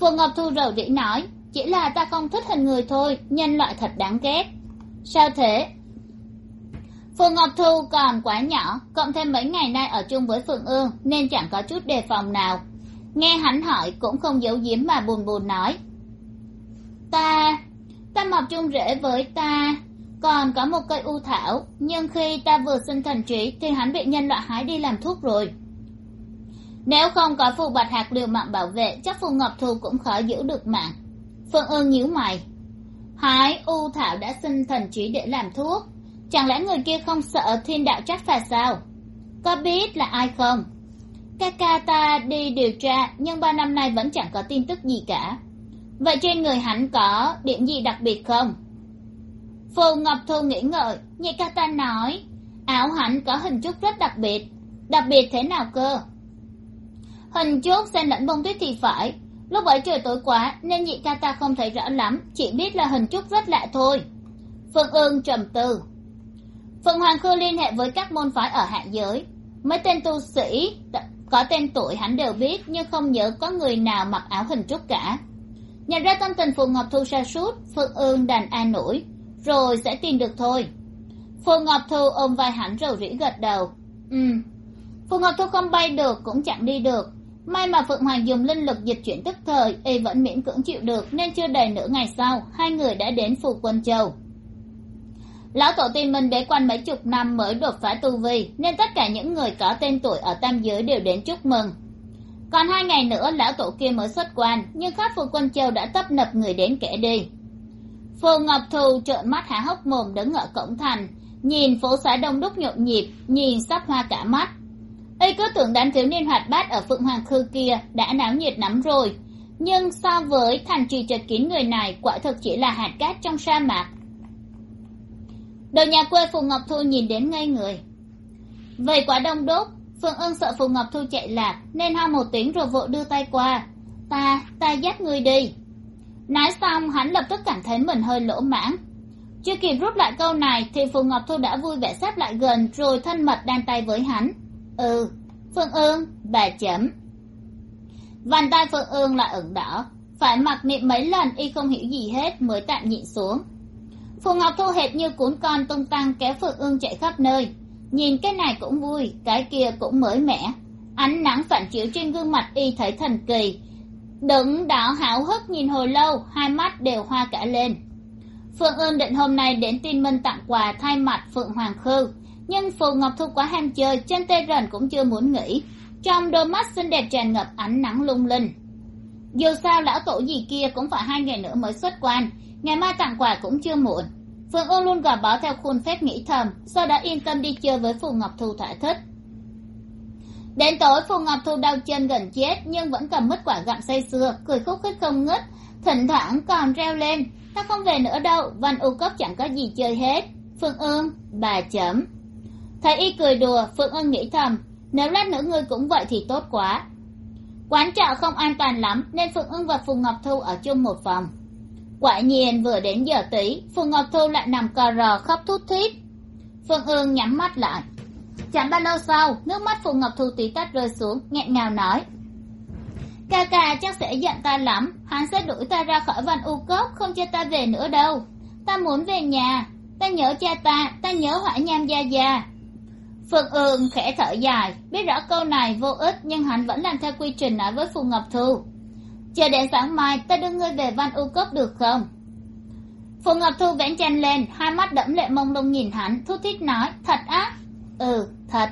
Phương ngọc thu rầu rĩ nói, chỉ là ta không thích hình người thôi, nhân loại thật đáng ghét. Sao thế? Phương ngọc thu còn quá nhỏ, cộng thêm mấy ngày nay ở chung với Phương ương, nên chẳng có chút đề phòng nào. Nghe hắn hỏi cũng không giấu giếm mà buồn buồn nói. Ta ta mọc chung rễ với ta. Còn có một cây u thảo, nhưng khi ta vừa sinh thần trí thì hắn bị nhân loại hái đi làm thuốc rồi. Nếu không có phù bạch hạt liều mạng bảo vệ, chắc phù ngọc thu cũng khó giữ được mạng. Phương ương nhíu mày. Hái u thảo đã sinh thần trí để làm thuốc. Chẳng lẽ người kia không sợ thiên đạo trách phạt sao? Có biết là ai không? Ca ca ta đi điều tra, nhưng ba năm nay vẫn chẳng có tin tức gì cả vậy trên người hắn có điểm gì đặc biệt không? Phù ngọc thu nghĩ ngợi nhị ca ta nói, áo hắn có hình chút rất đặc biệt. Đặc biệt thế nào cơ? Hình chút xen lẫn bông tuyết thì phải. Lúc ấy trời tối quá nên nhị ca ta không thấy rõ lắm, chỉ biết là hình chút rất lạ thôi. Phương ương trầm tư. Phượng hoàng khư liên hệ với các môn phái ở hạ giới. Mấy tên tu sĩ, có tên tuổi hắn đều biết nhưng không nhớ có người nào mặc áo hình trúc cả nhận ra tâm tình phù ngọc thu sa sút, phượng ương đành an ủi, rồi sẽ tìm được thôi. Phù ngọc thu ôm vai hắn rầu rĩ gật đầu ừ. Phù ngọc thu không bay được, cũng chẳng đi được. May mà phượng hoàng dùng linh lực dịch chuyển tức thời, y vẫn miễn cưỡng chịu được, nên chưa đầy nửa ngày sau, hai người đã đến phù quân châu. Lão tổ tiên mình bế quan mấy chục năm mới đột phá tu vi, nên tất cả những người có tên tuổi ở tam giới đều đến chúc mừng còn hai ngày nữa, lão tổ kia mới xuất quan, nhưng khắp phù quân châu đã tấp nập người đến kẻ đi. Phù ngọc thù trợn mắt há hốc mồm đứng ở cổng thành, nhìn phố xá đông đúc nhộn nhịp, nhìn sắp hoa cả mắt. Y cứ tưởng đám thiếu niên hoạt bát ở phượng hoàng khư kia đã náo nhiệt lắm rồi. Nhưng so với thành trì chật kín người này, quả thực chỉ là hạt cát trong sa mạc. Đội nhà quê phù ngọc thu nhìn đến ngây người. Vậy quá đông đúc phương ưng sợ phù ngọc thu chạy lạc, nên ho một tiếng rồi vội đưa tay qua. Ta ta dắt ngươi đi. Nói xong, hắn lập tức cảm thấy mình hơi lỗ mãng. Chưa kịp rút lại câu này, thì phù ngọc thu đã vui vẻ sát lại gần, rồi thân mật đan tay với hắn. Ừ phương ương bà chấm. Bàn tay phương ương lại ửng đỏ, phải mặc niệm mấy lần y không hiểu gì hết mới tạm nhịn xuống. Phù ngọc thu hệt như cuốn con tung tăng kéo Phương ương chạy khắp nơi nhìn cái này cũng vui, cái kia cũng mới mẻ. Ánh nắng phản chiếu trên gương mặt y thấy thần kỳ. Đứng đó háo hức nhìn hồi lâu, hai mắt đều hoa cả lên. Phượng ương định hôm nay đến tin minh tặng quà thay mặt phượng hoàng khư. Nhưng phù ngọc thu quá ham chơi chân tê rần cũng chưa muốn nghỉ. Trong đôi mắt xinh đẹp tràn ngập ánh nắng lung linh. Dù sao lão tổ gì kia cũng phải hai ngày nữa mới xuất quan. Ngày mai tặng quà cũng chưa muộn phượng ương luôn gò bó theo khuôn phép nghĩ thầm sau đó yên tâm đi chơi với phù ngọc thu thỏa thích. Đến tối, phù ngọc thu đau chân gần chết, nhưng vẫn cầm mứt quả gặm say sưa, cười khúc khích không ngứt thỉnh thoảng còn reo lên, ta không về nữa đâu, văn u cốc chẳng có gì chơi hết. Phương ương, bà chấm. Thấy y cười đùa, phương ương nghĩ thầm, nếu lát nữa ngươi cũng vậy thì tốt quá. Quán trọ không an toàn lắm, nên phượng ưng và phù ngọc thu ở chung một phòng quả nhiên, vừa đến giờ tí Phùng ngọc thu lại nằm cò rò khóc thút thít. Phương ương nhắm mắt lại. Chẳng bao lâu sau, nước mắt phù ngọc thu tí tách rơi xuống, nghẹn ngào nói. Ca ca, chắc sẽ giận ta lắm. Hắn sẽ đuổi ta ra khỏi văn u cốc, không cho ta về nữa đâu. Ta muốn về nhà. Ta nhớ cha ta ta nhớ hỏa nham gia gia. Phương ương khẽ thở dài, biết rõ câu này vô ích, nhưng hắn vẫn làm theo quy trình nói với phù ngọc thu chờ đến sáng mai, ta đưa ngươi về văn u cốc được không? Phù ngọc thu vẽn tranh lên, hai mắt đẫm lệ mông lung nhìn hắn thút thít nói, thật á? Ừ thật.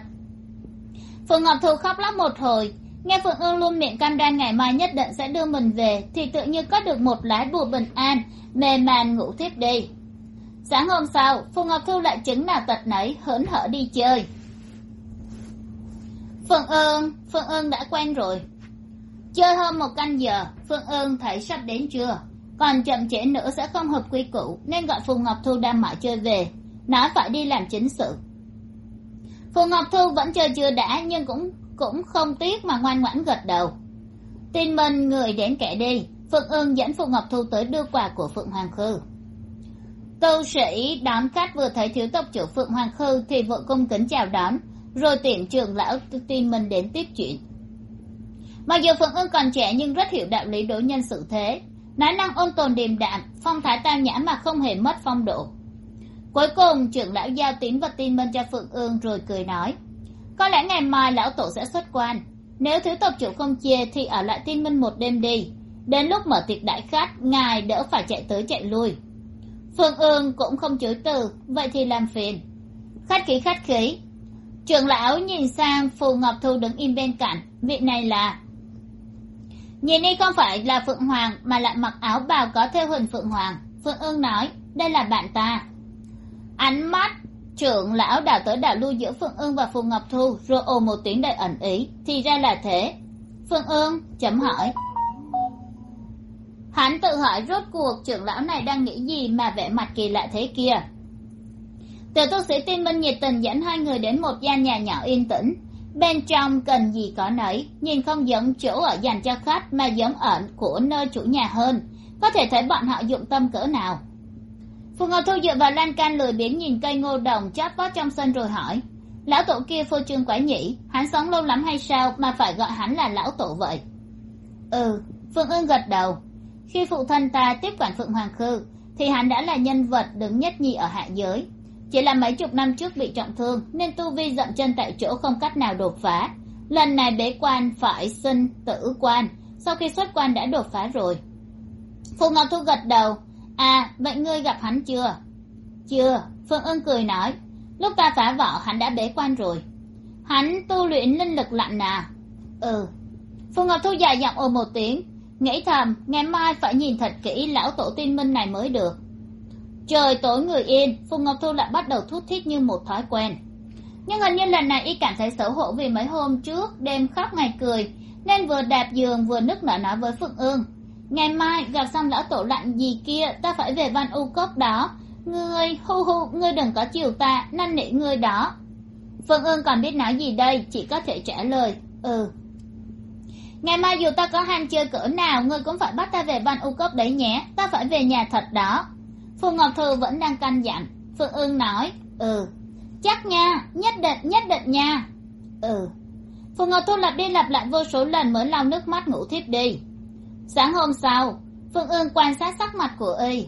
Phù ngọc thu khóc lóc một hồi. Nghe phượng ương luôn miệng cam đoan ngày mai nhất định sẽ đưa mình về, thì tự như có được một lái bùa bình an, mê man ngủ thiếp đi. Sáng hôm sau, phù ngọc thu lại chứng nào tật nấy, hớn hở đi chơi. Phượng ương phượng ương đã quen rồi chơi hơn một canh giờ, phương ương thấy sắp đến trưa. Còn chậm trễ nữa sẽ không hợp quy củ, nên gọi phù ngọc thu đang mãi chơi về. Nói phải đi làm chính sự. Phù ngọc thu vẫn chơi chưa đã, nhưng cũng cũng không tiếc mà ngoan ngoãn gật đầu. Tin mình người đến kẻ đi, phượng ương dẫn phù ngọc thu tới đưa quà của phượng hoàng khư. Tu sĩ đón khách vừa thấy thiếu tộc chủ phượng hoàng khư thì vội cung kính chào đón, rồi tiệm trường lão tin mình đến tiếp chuyện mặc dù phượng ương còn trẻ nhưng rất hiểu đạo lý đối nhân xử thế. Nói năng ôn tồn điềm đạm, phong thái tao nhã mà không hề mất phong độ. Cuối cùng, trưởng lão giao tín và tin minh cho phượng ương rồi cười nói, có lẽ ngày mai lão tổ sẽ xuất quan. Nếu thiếu tộc chủ không chia thì ở lại tin minh một đêm đi. Đến lúc mở tiệc đại khách ngài đỡ phải chạy tới chạy lui. Phương ương cũng không chối từ, vậy thì làm phiền. Khách khí khách khí. Trưởng lão nhìn sang phù ngọc thu đứng im bên cạnh, vị này là nhìn y không phải là phượng hoàng, mà lại mặc áo bào có theo hình phượng hoàng. Phượng ương nói, đây là bạn ta. Ánh mắt trưởng lão đảo tới đảo lui giữa phượng ương và phù ngọc thu, rồi ồ một tiếng đầy ẩn ý. Thì ra là thế. Phượng ương chấm hỏi. Hắn tự hỏi rốt cuộc trưởng lão này đang nghĩ gì mà vẻ mặt kỳ lạ thế kia. Tiểu tu sĩ tiên minh nhiệt tình dẫn hai người đến một gian nhà nhỏ yên tĩnh bên trong cần gì có nấy, nhìn không giống chỗ ở dành cho khách mà giống ở của nơi chủ nhà hơn. Có thể thấy bọn họ dụng tâm cỡ nào. Phù ngọc thu dựa vào lan can lười biếng nhìn cây ngô đồng chót vót trong sân rồi hỏi, lão tổ kia phô trương quái nhỉ? Hắn sống lâu lắm hay sao mà phải gọi hắn là lão tổ vậy? Ừ phương ương gật đầu. Khi phụ thân ta tiếp quản phượng hoàng khư, thì hắn đã là nhân vật đứng nhất nhì ở hạ giới chỉ là mấy chục năm trước bị trọng thương, nên tu vi dậm chân tại chỗ không cách nào đột phá. Lần này bế quan phải xin tử quan, sau khi xuất quan đã đột phá rồi. Phù ngọc thu gật đầu à vậy ngươi gặp hắn chưa? Chưa, phương ưng cười nói. Lúc ta phá vỏ, hắn đã bế quan rồi. Hắn tu luyện linh lực lạnh à ừ. Phù ngọc thu dài giọng ồ một tiếng, nghĩ thầm, ngày mai phải nhìn thật kỹ lão tổ tiên minh này mới được trời tối người yên phùng ngọc thu lại bắt đầu thút thít như một thói quen. Nhưng hình như lần này y cảm thấy xấu hổ vì mấy hôm trước đêm khóc ngày cười, nên vừa đạp giường vừa nức nở nói với phượng ương. Ngày mai gặp xong lão tổ lạnh gì kia, ta phải về văn u cốc đó. Ngươi, hu hu, ngươi đừng có chiều ta, năn nỉ ngươi đó. Phượng ương còn biết nói gì đây, chỉ có thể trả lời ừ. Ngày mai dù ta có ham chơi cỡ nào, ngươi cũng phải bắt ta về văn u cốc đấy nhé, ta phải về nhà thật đó phù ngọc thư vẫn đang canh dặn Phương ương nói ừ. Chắc nha, nhất định nhất định nha. Ừ. Phù ngọc thu lặp đi lặp lại vô số lần mới lau nước mắt ngủ thiếp đi. Sáng hôm sau, phương ương quan sát sắc mặt của y.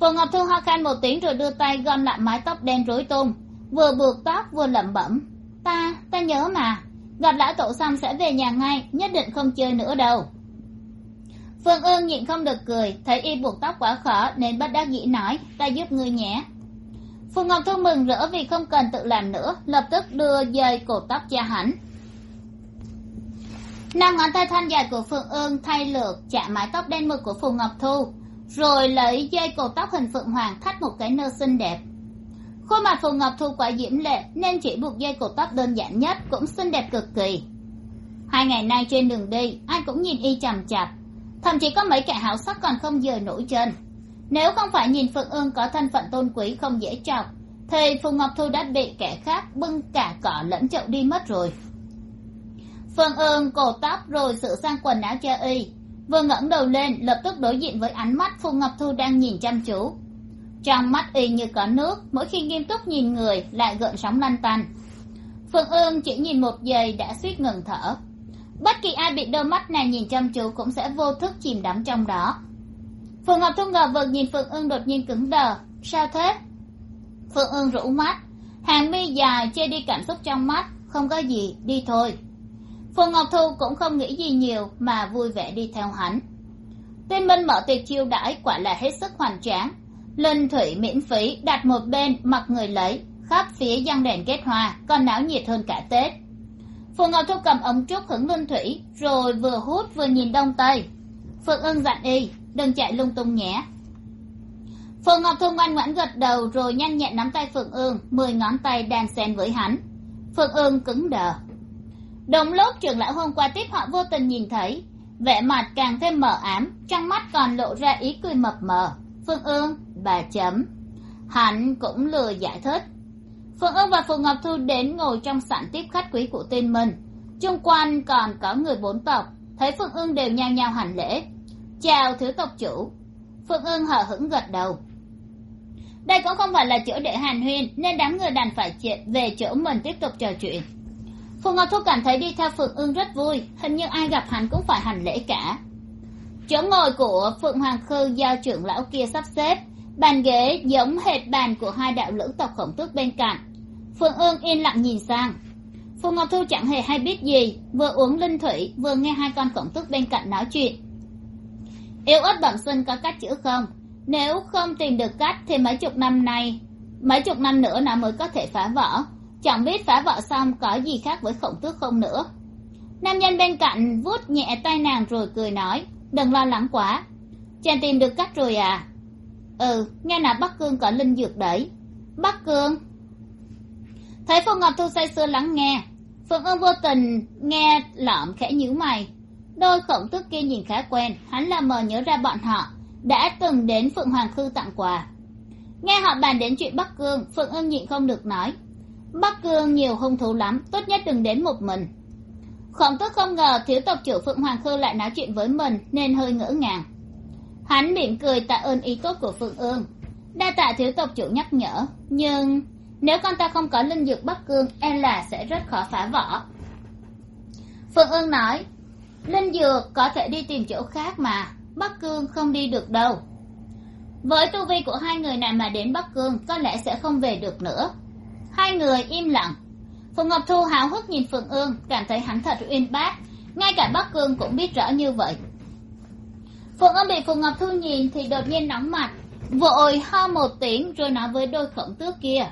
Phù ngọc thu ho khan một tiếng rồi đưa tay gom lại mái tóc đen rối tung. Vừa buộc tóc, vừa lẩm bẩm. Ta ta nhớ mà, gặp lão tổ xong sẽ về nhà ngay, nhất định không chơi nữa đâu phương ương nhịn không được cười, thấy y buộc tóc quá khó nên bất đắc dĩ nói, ta giúp ngươi nhé. Phù ngọc thu mừng rỡ vì không cần tự làm nữa, lập tức đưa dây cột tóc cho hắn. Năm ngón tay thon dài của Phương ương thay lượt chạm mái tóc đen mực của phù ngọc thu, rồi lấy dây cột tóc hình phượng hoàng thắt một cái nơ xinh đẹp. Khuôn mặt phù ngọc thu quá diễm lệ nên chỉ buộc dây cột tóc đơn giản nhất cũng xinh đẹp cực kỳ. Hai ngày nay trên đường đi, ai cũng nhìn y chằm chặp thậm chí có mấy kẻ háo sắc còn không dời nổi chân. Nếu không phải nhìn phượng ương có thân phận tôn quý không dễ chọc, thì phù ngọc thu đã bị kẻ khác bưng cả cỏ lẫn chậu đi mất rồi. Phương ương cổ tóc rồi sửa sang quần áo cho y, vừa ngẩng đầu lên lập tức đối diện với ánh mắt phù ngọc thu đang nhìn chăm chú. Trong mắt y như có nước, mỗi khi nghiêm túc nhìn người lại gợn sóng lăn tăn. Phương ương chỉ nhìn một giây đã suýt ngừng thở bất kỳ ai bị đôi mắt này nhìn chăm chú cũng sẽ vô thức chìm đắm trong đó. Phù ngọc thu ngờ vực nhìn phượng ương đột nhiên cứng đờ. Sao thế? Phượng ương rũ mắt. Hàng mi dài che đi cảm xúc trong mắt, không có gì, đi thôi. Phù ngọc thu cũng không nghĩ gì nhiều mà vui vẻ đi theo hắn. Tuyên minh mở tiệc chiêu đãi quả là hết sức hoành tráng. Linh thủy miễn phí, đặt một bên, mặc người lấy, khắp phía giăng đèn kết hoa còn náo nhiệt hơn cả tết phù ngọc thu cầm ống trúc hứng luân thủy, rồi vừa hút vừa nhìn đông tây. Phượng ưng dặn y, đừng chạy lung tung nhé. Phù ngọc thu ngoan ngoãn gật đầu rồi nhanh nhẹn nắm tay phượng ương, mười ngón tay đan xen với hắn. Phượng ương cứng đờ. Đồng lúc trưởng lão hôm qua tiếp họ vô tình nhìn thấy, vẻ mặt càng thêm mờ ám, trong mắt còn lộ ra ý cười mập mờ. Phương ương, bà chấm. Hắn cũng lừa giải thích. Phượng ương và phù ngọc thu đến ngồi trong sảnh tiếp khách quý của tên mình. Chung quanh còn có người bốn tộc, thấy Phượng ương đều nhao nhao hành lễ. Chào thứ tộc chủ. Phượng ương hờ hững gật đầu. Đây cũng không phải là chỗ để hàn huyên, nên đám người đành phải chuyện về chỗ mình tiếp tục trò chuyện. Phù ngọc thu cảm thấy đi theo phượng ương rất vui, hình như ai gặp hắn cũng phải hành lễ cả. Chỗ ngồi của phượng hoàng khư do trưởng lão kia sắp xếp bàn ghế giống hệt bàn của hai đạo lữ tộc khổng tước bên cạnh. Phương ương yên lặng nhìn sang. Phù ngọc thu chẳng hề hay biết gì, vừa uống linh thủy, vừa nghe hai con khổng tước bên cạnh nói chuyện. Yêu ớt bẩm sinh có cách chữa không? Nếu không tìm được cách thì mấy chục năm nay, mấy chục năm nữa nó mới có thể phá vỡ. Chẳng biết phá vỡ xong có gì khác với khổng tước không nữa. Nam nhân bên cạnh vuốt nhẹ tay nàng rồi cười nói, đừng lo lắng quá. Chàng tìm được cách rồi à? Ừ nghe nào bắc cương có linh dược đấy bắc cương. Thấy phương ngọc thu say sưa lắng nghe. Phượng ương vô tình nghe lõm khẽ nhíu mày. Đôi khổng tước kia nhìn khá quen, hắn là mờ nhớ ra bọn họ, đã từng đến phượng hoàng khư tặng quà. Nghe họ bàn đến chuyện bắc cương phượng ương nhịn không được nói. Bắc cương nhiều hung thú lắm, tốt nhất đừng đến một mình. Khổng tước không ngờ thiếu tộc chủ phượng hoàng khư lại nói chuyện với mình, nên hơi ngỡ ngàng hắn mỉm cười tạ ơn ý tốt của phương ương. Đa tạ thiếu tộc chủ nhắc nhở, nhưng nếu con ta không có linh dược bắc cương e là sẽ rất khó phá vỏ phương ương nói, linh dược có thể đi tìm chỗ khác mà bắc cương không đi được đâu. Với tu vi của hai người này mà đến bắc cương, có lẽ sẽ không về được nữa. Hai người im lặng. Phùng ngọc thu háo hức nhìn phương ương, cảm thấy hắn thật uyên bác. Ngay cả bắc cương cũng biết rõ như vậy phượng Âm bị phùng ngọc thu nhìn thì đột nhiên nóng mặt, vội ho một tiếng rồi nói với đôi khổng tước kia.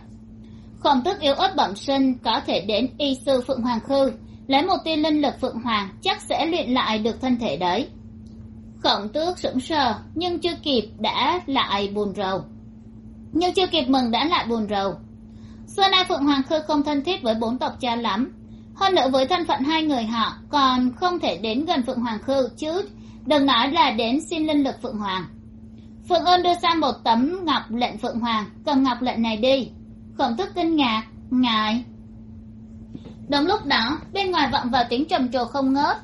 Khổng tước yếu ớt bẩm sinh, có thể đến y sư phượng hoàng khư, lấy một tia linh lực phượng hoàng, chắc sẽ luyện lại được thân thể đấy. Khổng tước sững sờ, nhưng chưa kịp đã lại buồn rầu. Nhưng chưa kịp mừng đã lại buồn rầu. Xưa nay phượng hoàng khư không thân thiết với bốn tộc cha lắm. Hơn nữa với thân phận hai người họ, còn không thể đến gần phượng hoàng khư chứ đừng nói là đến xin linh lực phượng hoàng. Phượng ôn đưa sang một tấm ngọc lệnh phượng hoàng, cầm ngọc lệnh này đi. Khổng tức kinh ngạc, ngài. Đúng lúc đó, bên ngoài vọng vào tiếng trầm trồ không ngớt.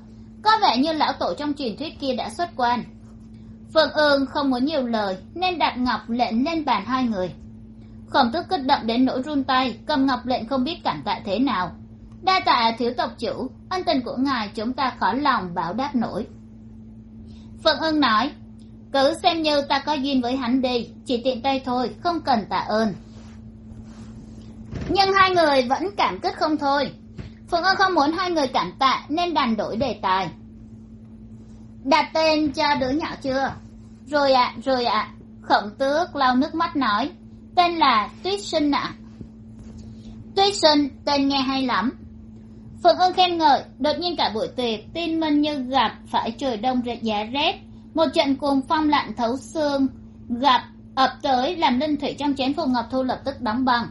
Có vẻ như lão tổ trong truyền thuyết kia đã xuất quan. Phượng ương không muốn nhiều lời, nên đặt ngọc lệnh lên bàn hai người. Khổng tước kích động đến nỗi run tay, cầm ngọc lệnh không biết cảm tạ thế nào. Đa tạ thiếu tộc chủ, ân tình của ngài, chúng ta khó lòng báo đáp nổi phượng ưng nói, cứ xem như ta có duyên với hắn đi, chỉ tiện tay thôi, không cần tạ ơn. Nhưng hai người vẫn cảm kích không thôi. Phượng ưng không muốn hai người cảm tạ nên đành đổi đề tài. Đặt tên cho đứa nhỏ chưa? Rồi ạ rồi ạ. Khổng tước lau nước mắt nói, tên là tuyết sinh ạ. Tuyết sinh, tên nghe hay lắm phượng ưng khen ngợi, đột nhiên cả buổi tiệc tin minh như gặp phải trời đông rệt giá rét. Một trận cuồng phong lạnh thấu xương gặp ập tới làm linh thủy trong chén phù ngọc thu lập tức đóng băng.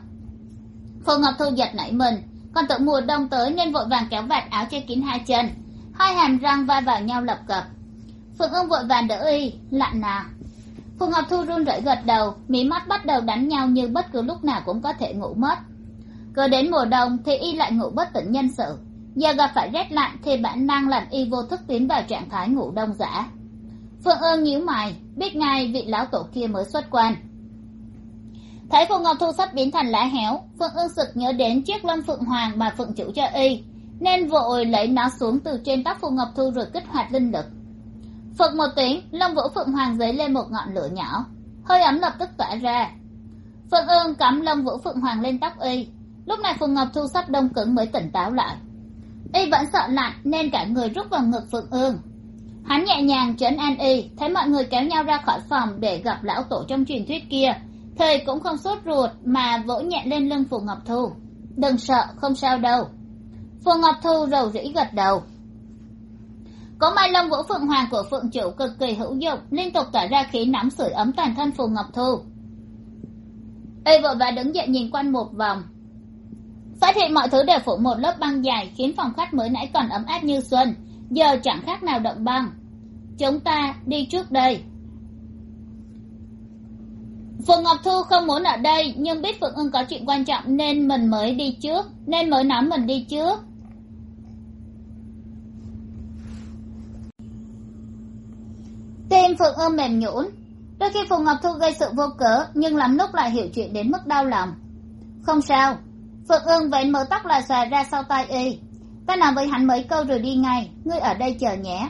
Phù ngọc thu giật nảy mình, còn tưởng mùa đông tới nên vội vàng kéo vạt áo che kín hai chân. Hai hàm răng va vào nhau lập cập. Phượng ưng vội vàng đỡ y lặn nào phù ngọc thu run rẩy gật đầu, mí mắt bắt đầu đánh nhau như bất cứ lúc nào cũng có thể ngủ mất cứ đến mùa đông thì y lại ngủ bất tỉnh nhân sự. Giờ gặp phải rét lạnh thì bản năng làm y vô thức tiến vào trạng thái ngủ đông giả Phương ương nhíu mày, biết ngay vị lão tổ kia mới xuất quan. Thấy phù ngọc thu sắp biến thành lá héo, Phương ương sực nhớ đến chiếc lâm phượng hoàng mà phượng chủ cho y, nên vội lấy nó xuống từ trên tóc phù ngọc thu rồi kích hoạt linh lực. Phật một tiếng, lông vũ phượng hoàng dấy lên một ngọn lửa nhỏ. Hơi ấm lập tức tỏa ra. Phương ương cắm lông vũ phượng hoàng lên tóc y lúc này phượng ngọc thu sắp đông cứng mới tỉnh táo lại. Y vẫn sợ lạnh nên cả người rút vào ngực phượng ương. Hắn nhẹ nhàng trấn an y, thấy mọi người kéo nhau ra khỏi phòng để gặp lão tổ trong truyền thuyết kia thầy cũng không sốt ruột mà vỗ nhẹ lên lưng phù ngọc thu. Đừng sợ, không sao đâu. Phù ngọc thu rầu rĩ gật đầu. Có mai lông vũ phượng hoàng của phượng chủ cực kỳ hữu dụng, liên tục tỏa ra khí nóng sưởi ấm toàn thân phù ngọc thu. Y vội vã đứng dậy nhìn quanh một vòng phát hiện mọi thứ đều phủ một lớp băng dày, khiến phòng khách mới nãy còn ấm áp như xuân. Giờ chẳng khác nào động băng. Chúng ta đi trước đây. Phượng ngọc thu không muốn ở đây, nhưng biết phượng ưng có chuyện quan trọng nên mình mới đi trước, nên mới nói mình đi trước. Tim phượng ưng mềm nhũn. Đôi khi phượng ngọc thu gây sự vô cớ, nhưng lắm lúc lại hiểu chuyện đến mức đau lòng. Không sao phượng ương vén mớ tóc là xòa ra sau tai y. Ta nói với hắn mấy câu rồi đi ngay, ngươi ở đây chờ nhé.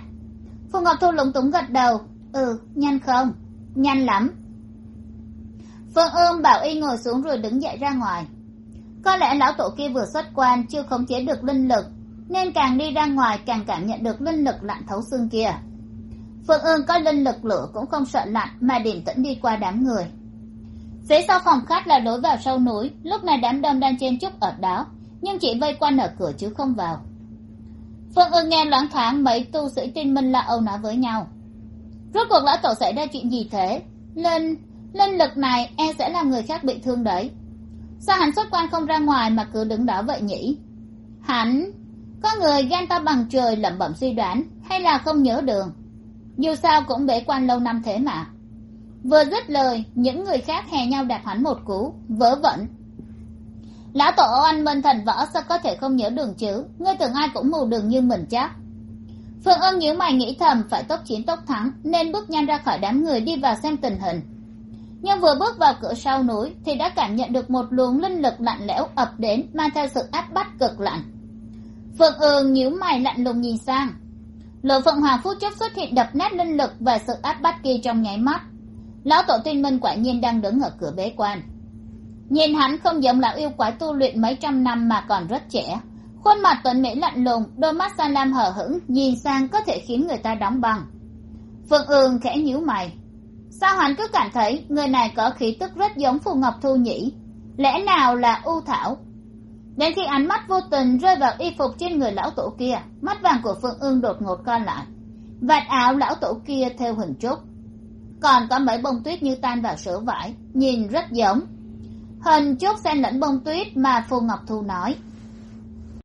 Phượng ngọc thu lúng túng gật đầu. Ừ nhanh không? Nhanh lắm. Phương ương bảo y ngồi xuống rồi đứng dậy ra ngoài. Có lẽ lão tổ kia vừa xuất quan chưa khống chế được linh lực, nên càng đi ra ngoài càng cảm nhận được linh lực lạnh thấu xương kia. Phương ương có linh lực lửa cũng không sợ lạnh mà điềm tĩnh đi qua đám người phía sau phòng khách là lối vào sâu núi, lúc này đám đông đang chen chúc ở đó, nhưng chỉ vây quanh ở cửa chứ không vào. Phương ương nghe loáng thoáng mấy tu sĩ tinh minh la âu nói với nhau. Rốt cuộc lão tổ xảy ra chuyện gì thế? Lên lên lực này e sẽ là người khác bị thương đấy. Sao hắn xuất quan không ra ngoài mà cứ đứng đó vậy nhỉ? Hắn, có người gan to bằng trời lẩm bẩm suy đoán, hay là không nhớ đường? Dù sao cũng bế quan lâu năm thế mà vừa dứt lời, những người khác hè nhau đạp hắn một cú, vớ vẩn. Lão tổ anh minh thần võ, sao có thể không nhớ đường chứ? Ngươi tưởng ai cũng mù đường như mình chắc phương ân nhíu mày nghĩ thầm, phải tốc chiến tốc thắng, nên bước nhanh ra khỏi đám người đi vào xem tình hình. Nhưng vừa bước vào cửa sau núi, thì đã cảm nhận được một luồng linh lực lạnh lẽo ập đến, mang theo sự áp bách cực lạnh. Phượng ương nhíu mày lạnh lùng nhìn sang. Lỗ phượng hoàng phút chốc xuất hiện đập nát linh lực và sự áp bách kia trong nháy mắt lão tổ tuyên minh quả nhiên đang đứng ở cửa bế quan. Nhìn hắn không giống lão yêu quái tu luyện mấy trăm năm mà còn rất trẻ. Khuôn mặt tuấn mỹ lạnh lùng, đôi mắt xa lam hờ hững, nhìn sang có thể khiến người ta đóng băng. Phượng ương khẽ nhíu mày. Sao hắn cứ cảm thấy người này có khí tức rất giống phù ngọc thu nhỉ lẽ nào là u thảo? Đến khi ánh mắt vô tình rơi vào y phục trên người lão tổ kia, mắt vàng của phương ương đột ngột co lại. Vạt áo lão tổ kia theo hình trúc còn có mấy bông tuyết như tan vào sữa vải, nhìn rất giống. Hình chút xen lẫn bông tuyết mà phù ngọc thu nói.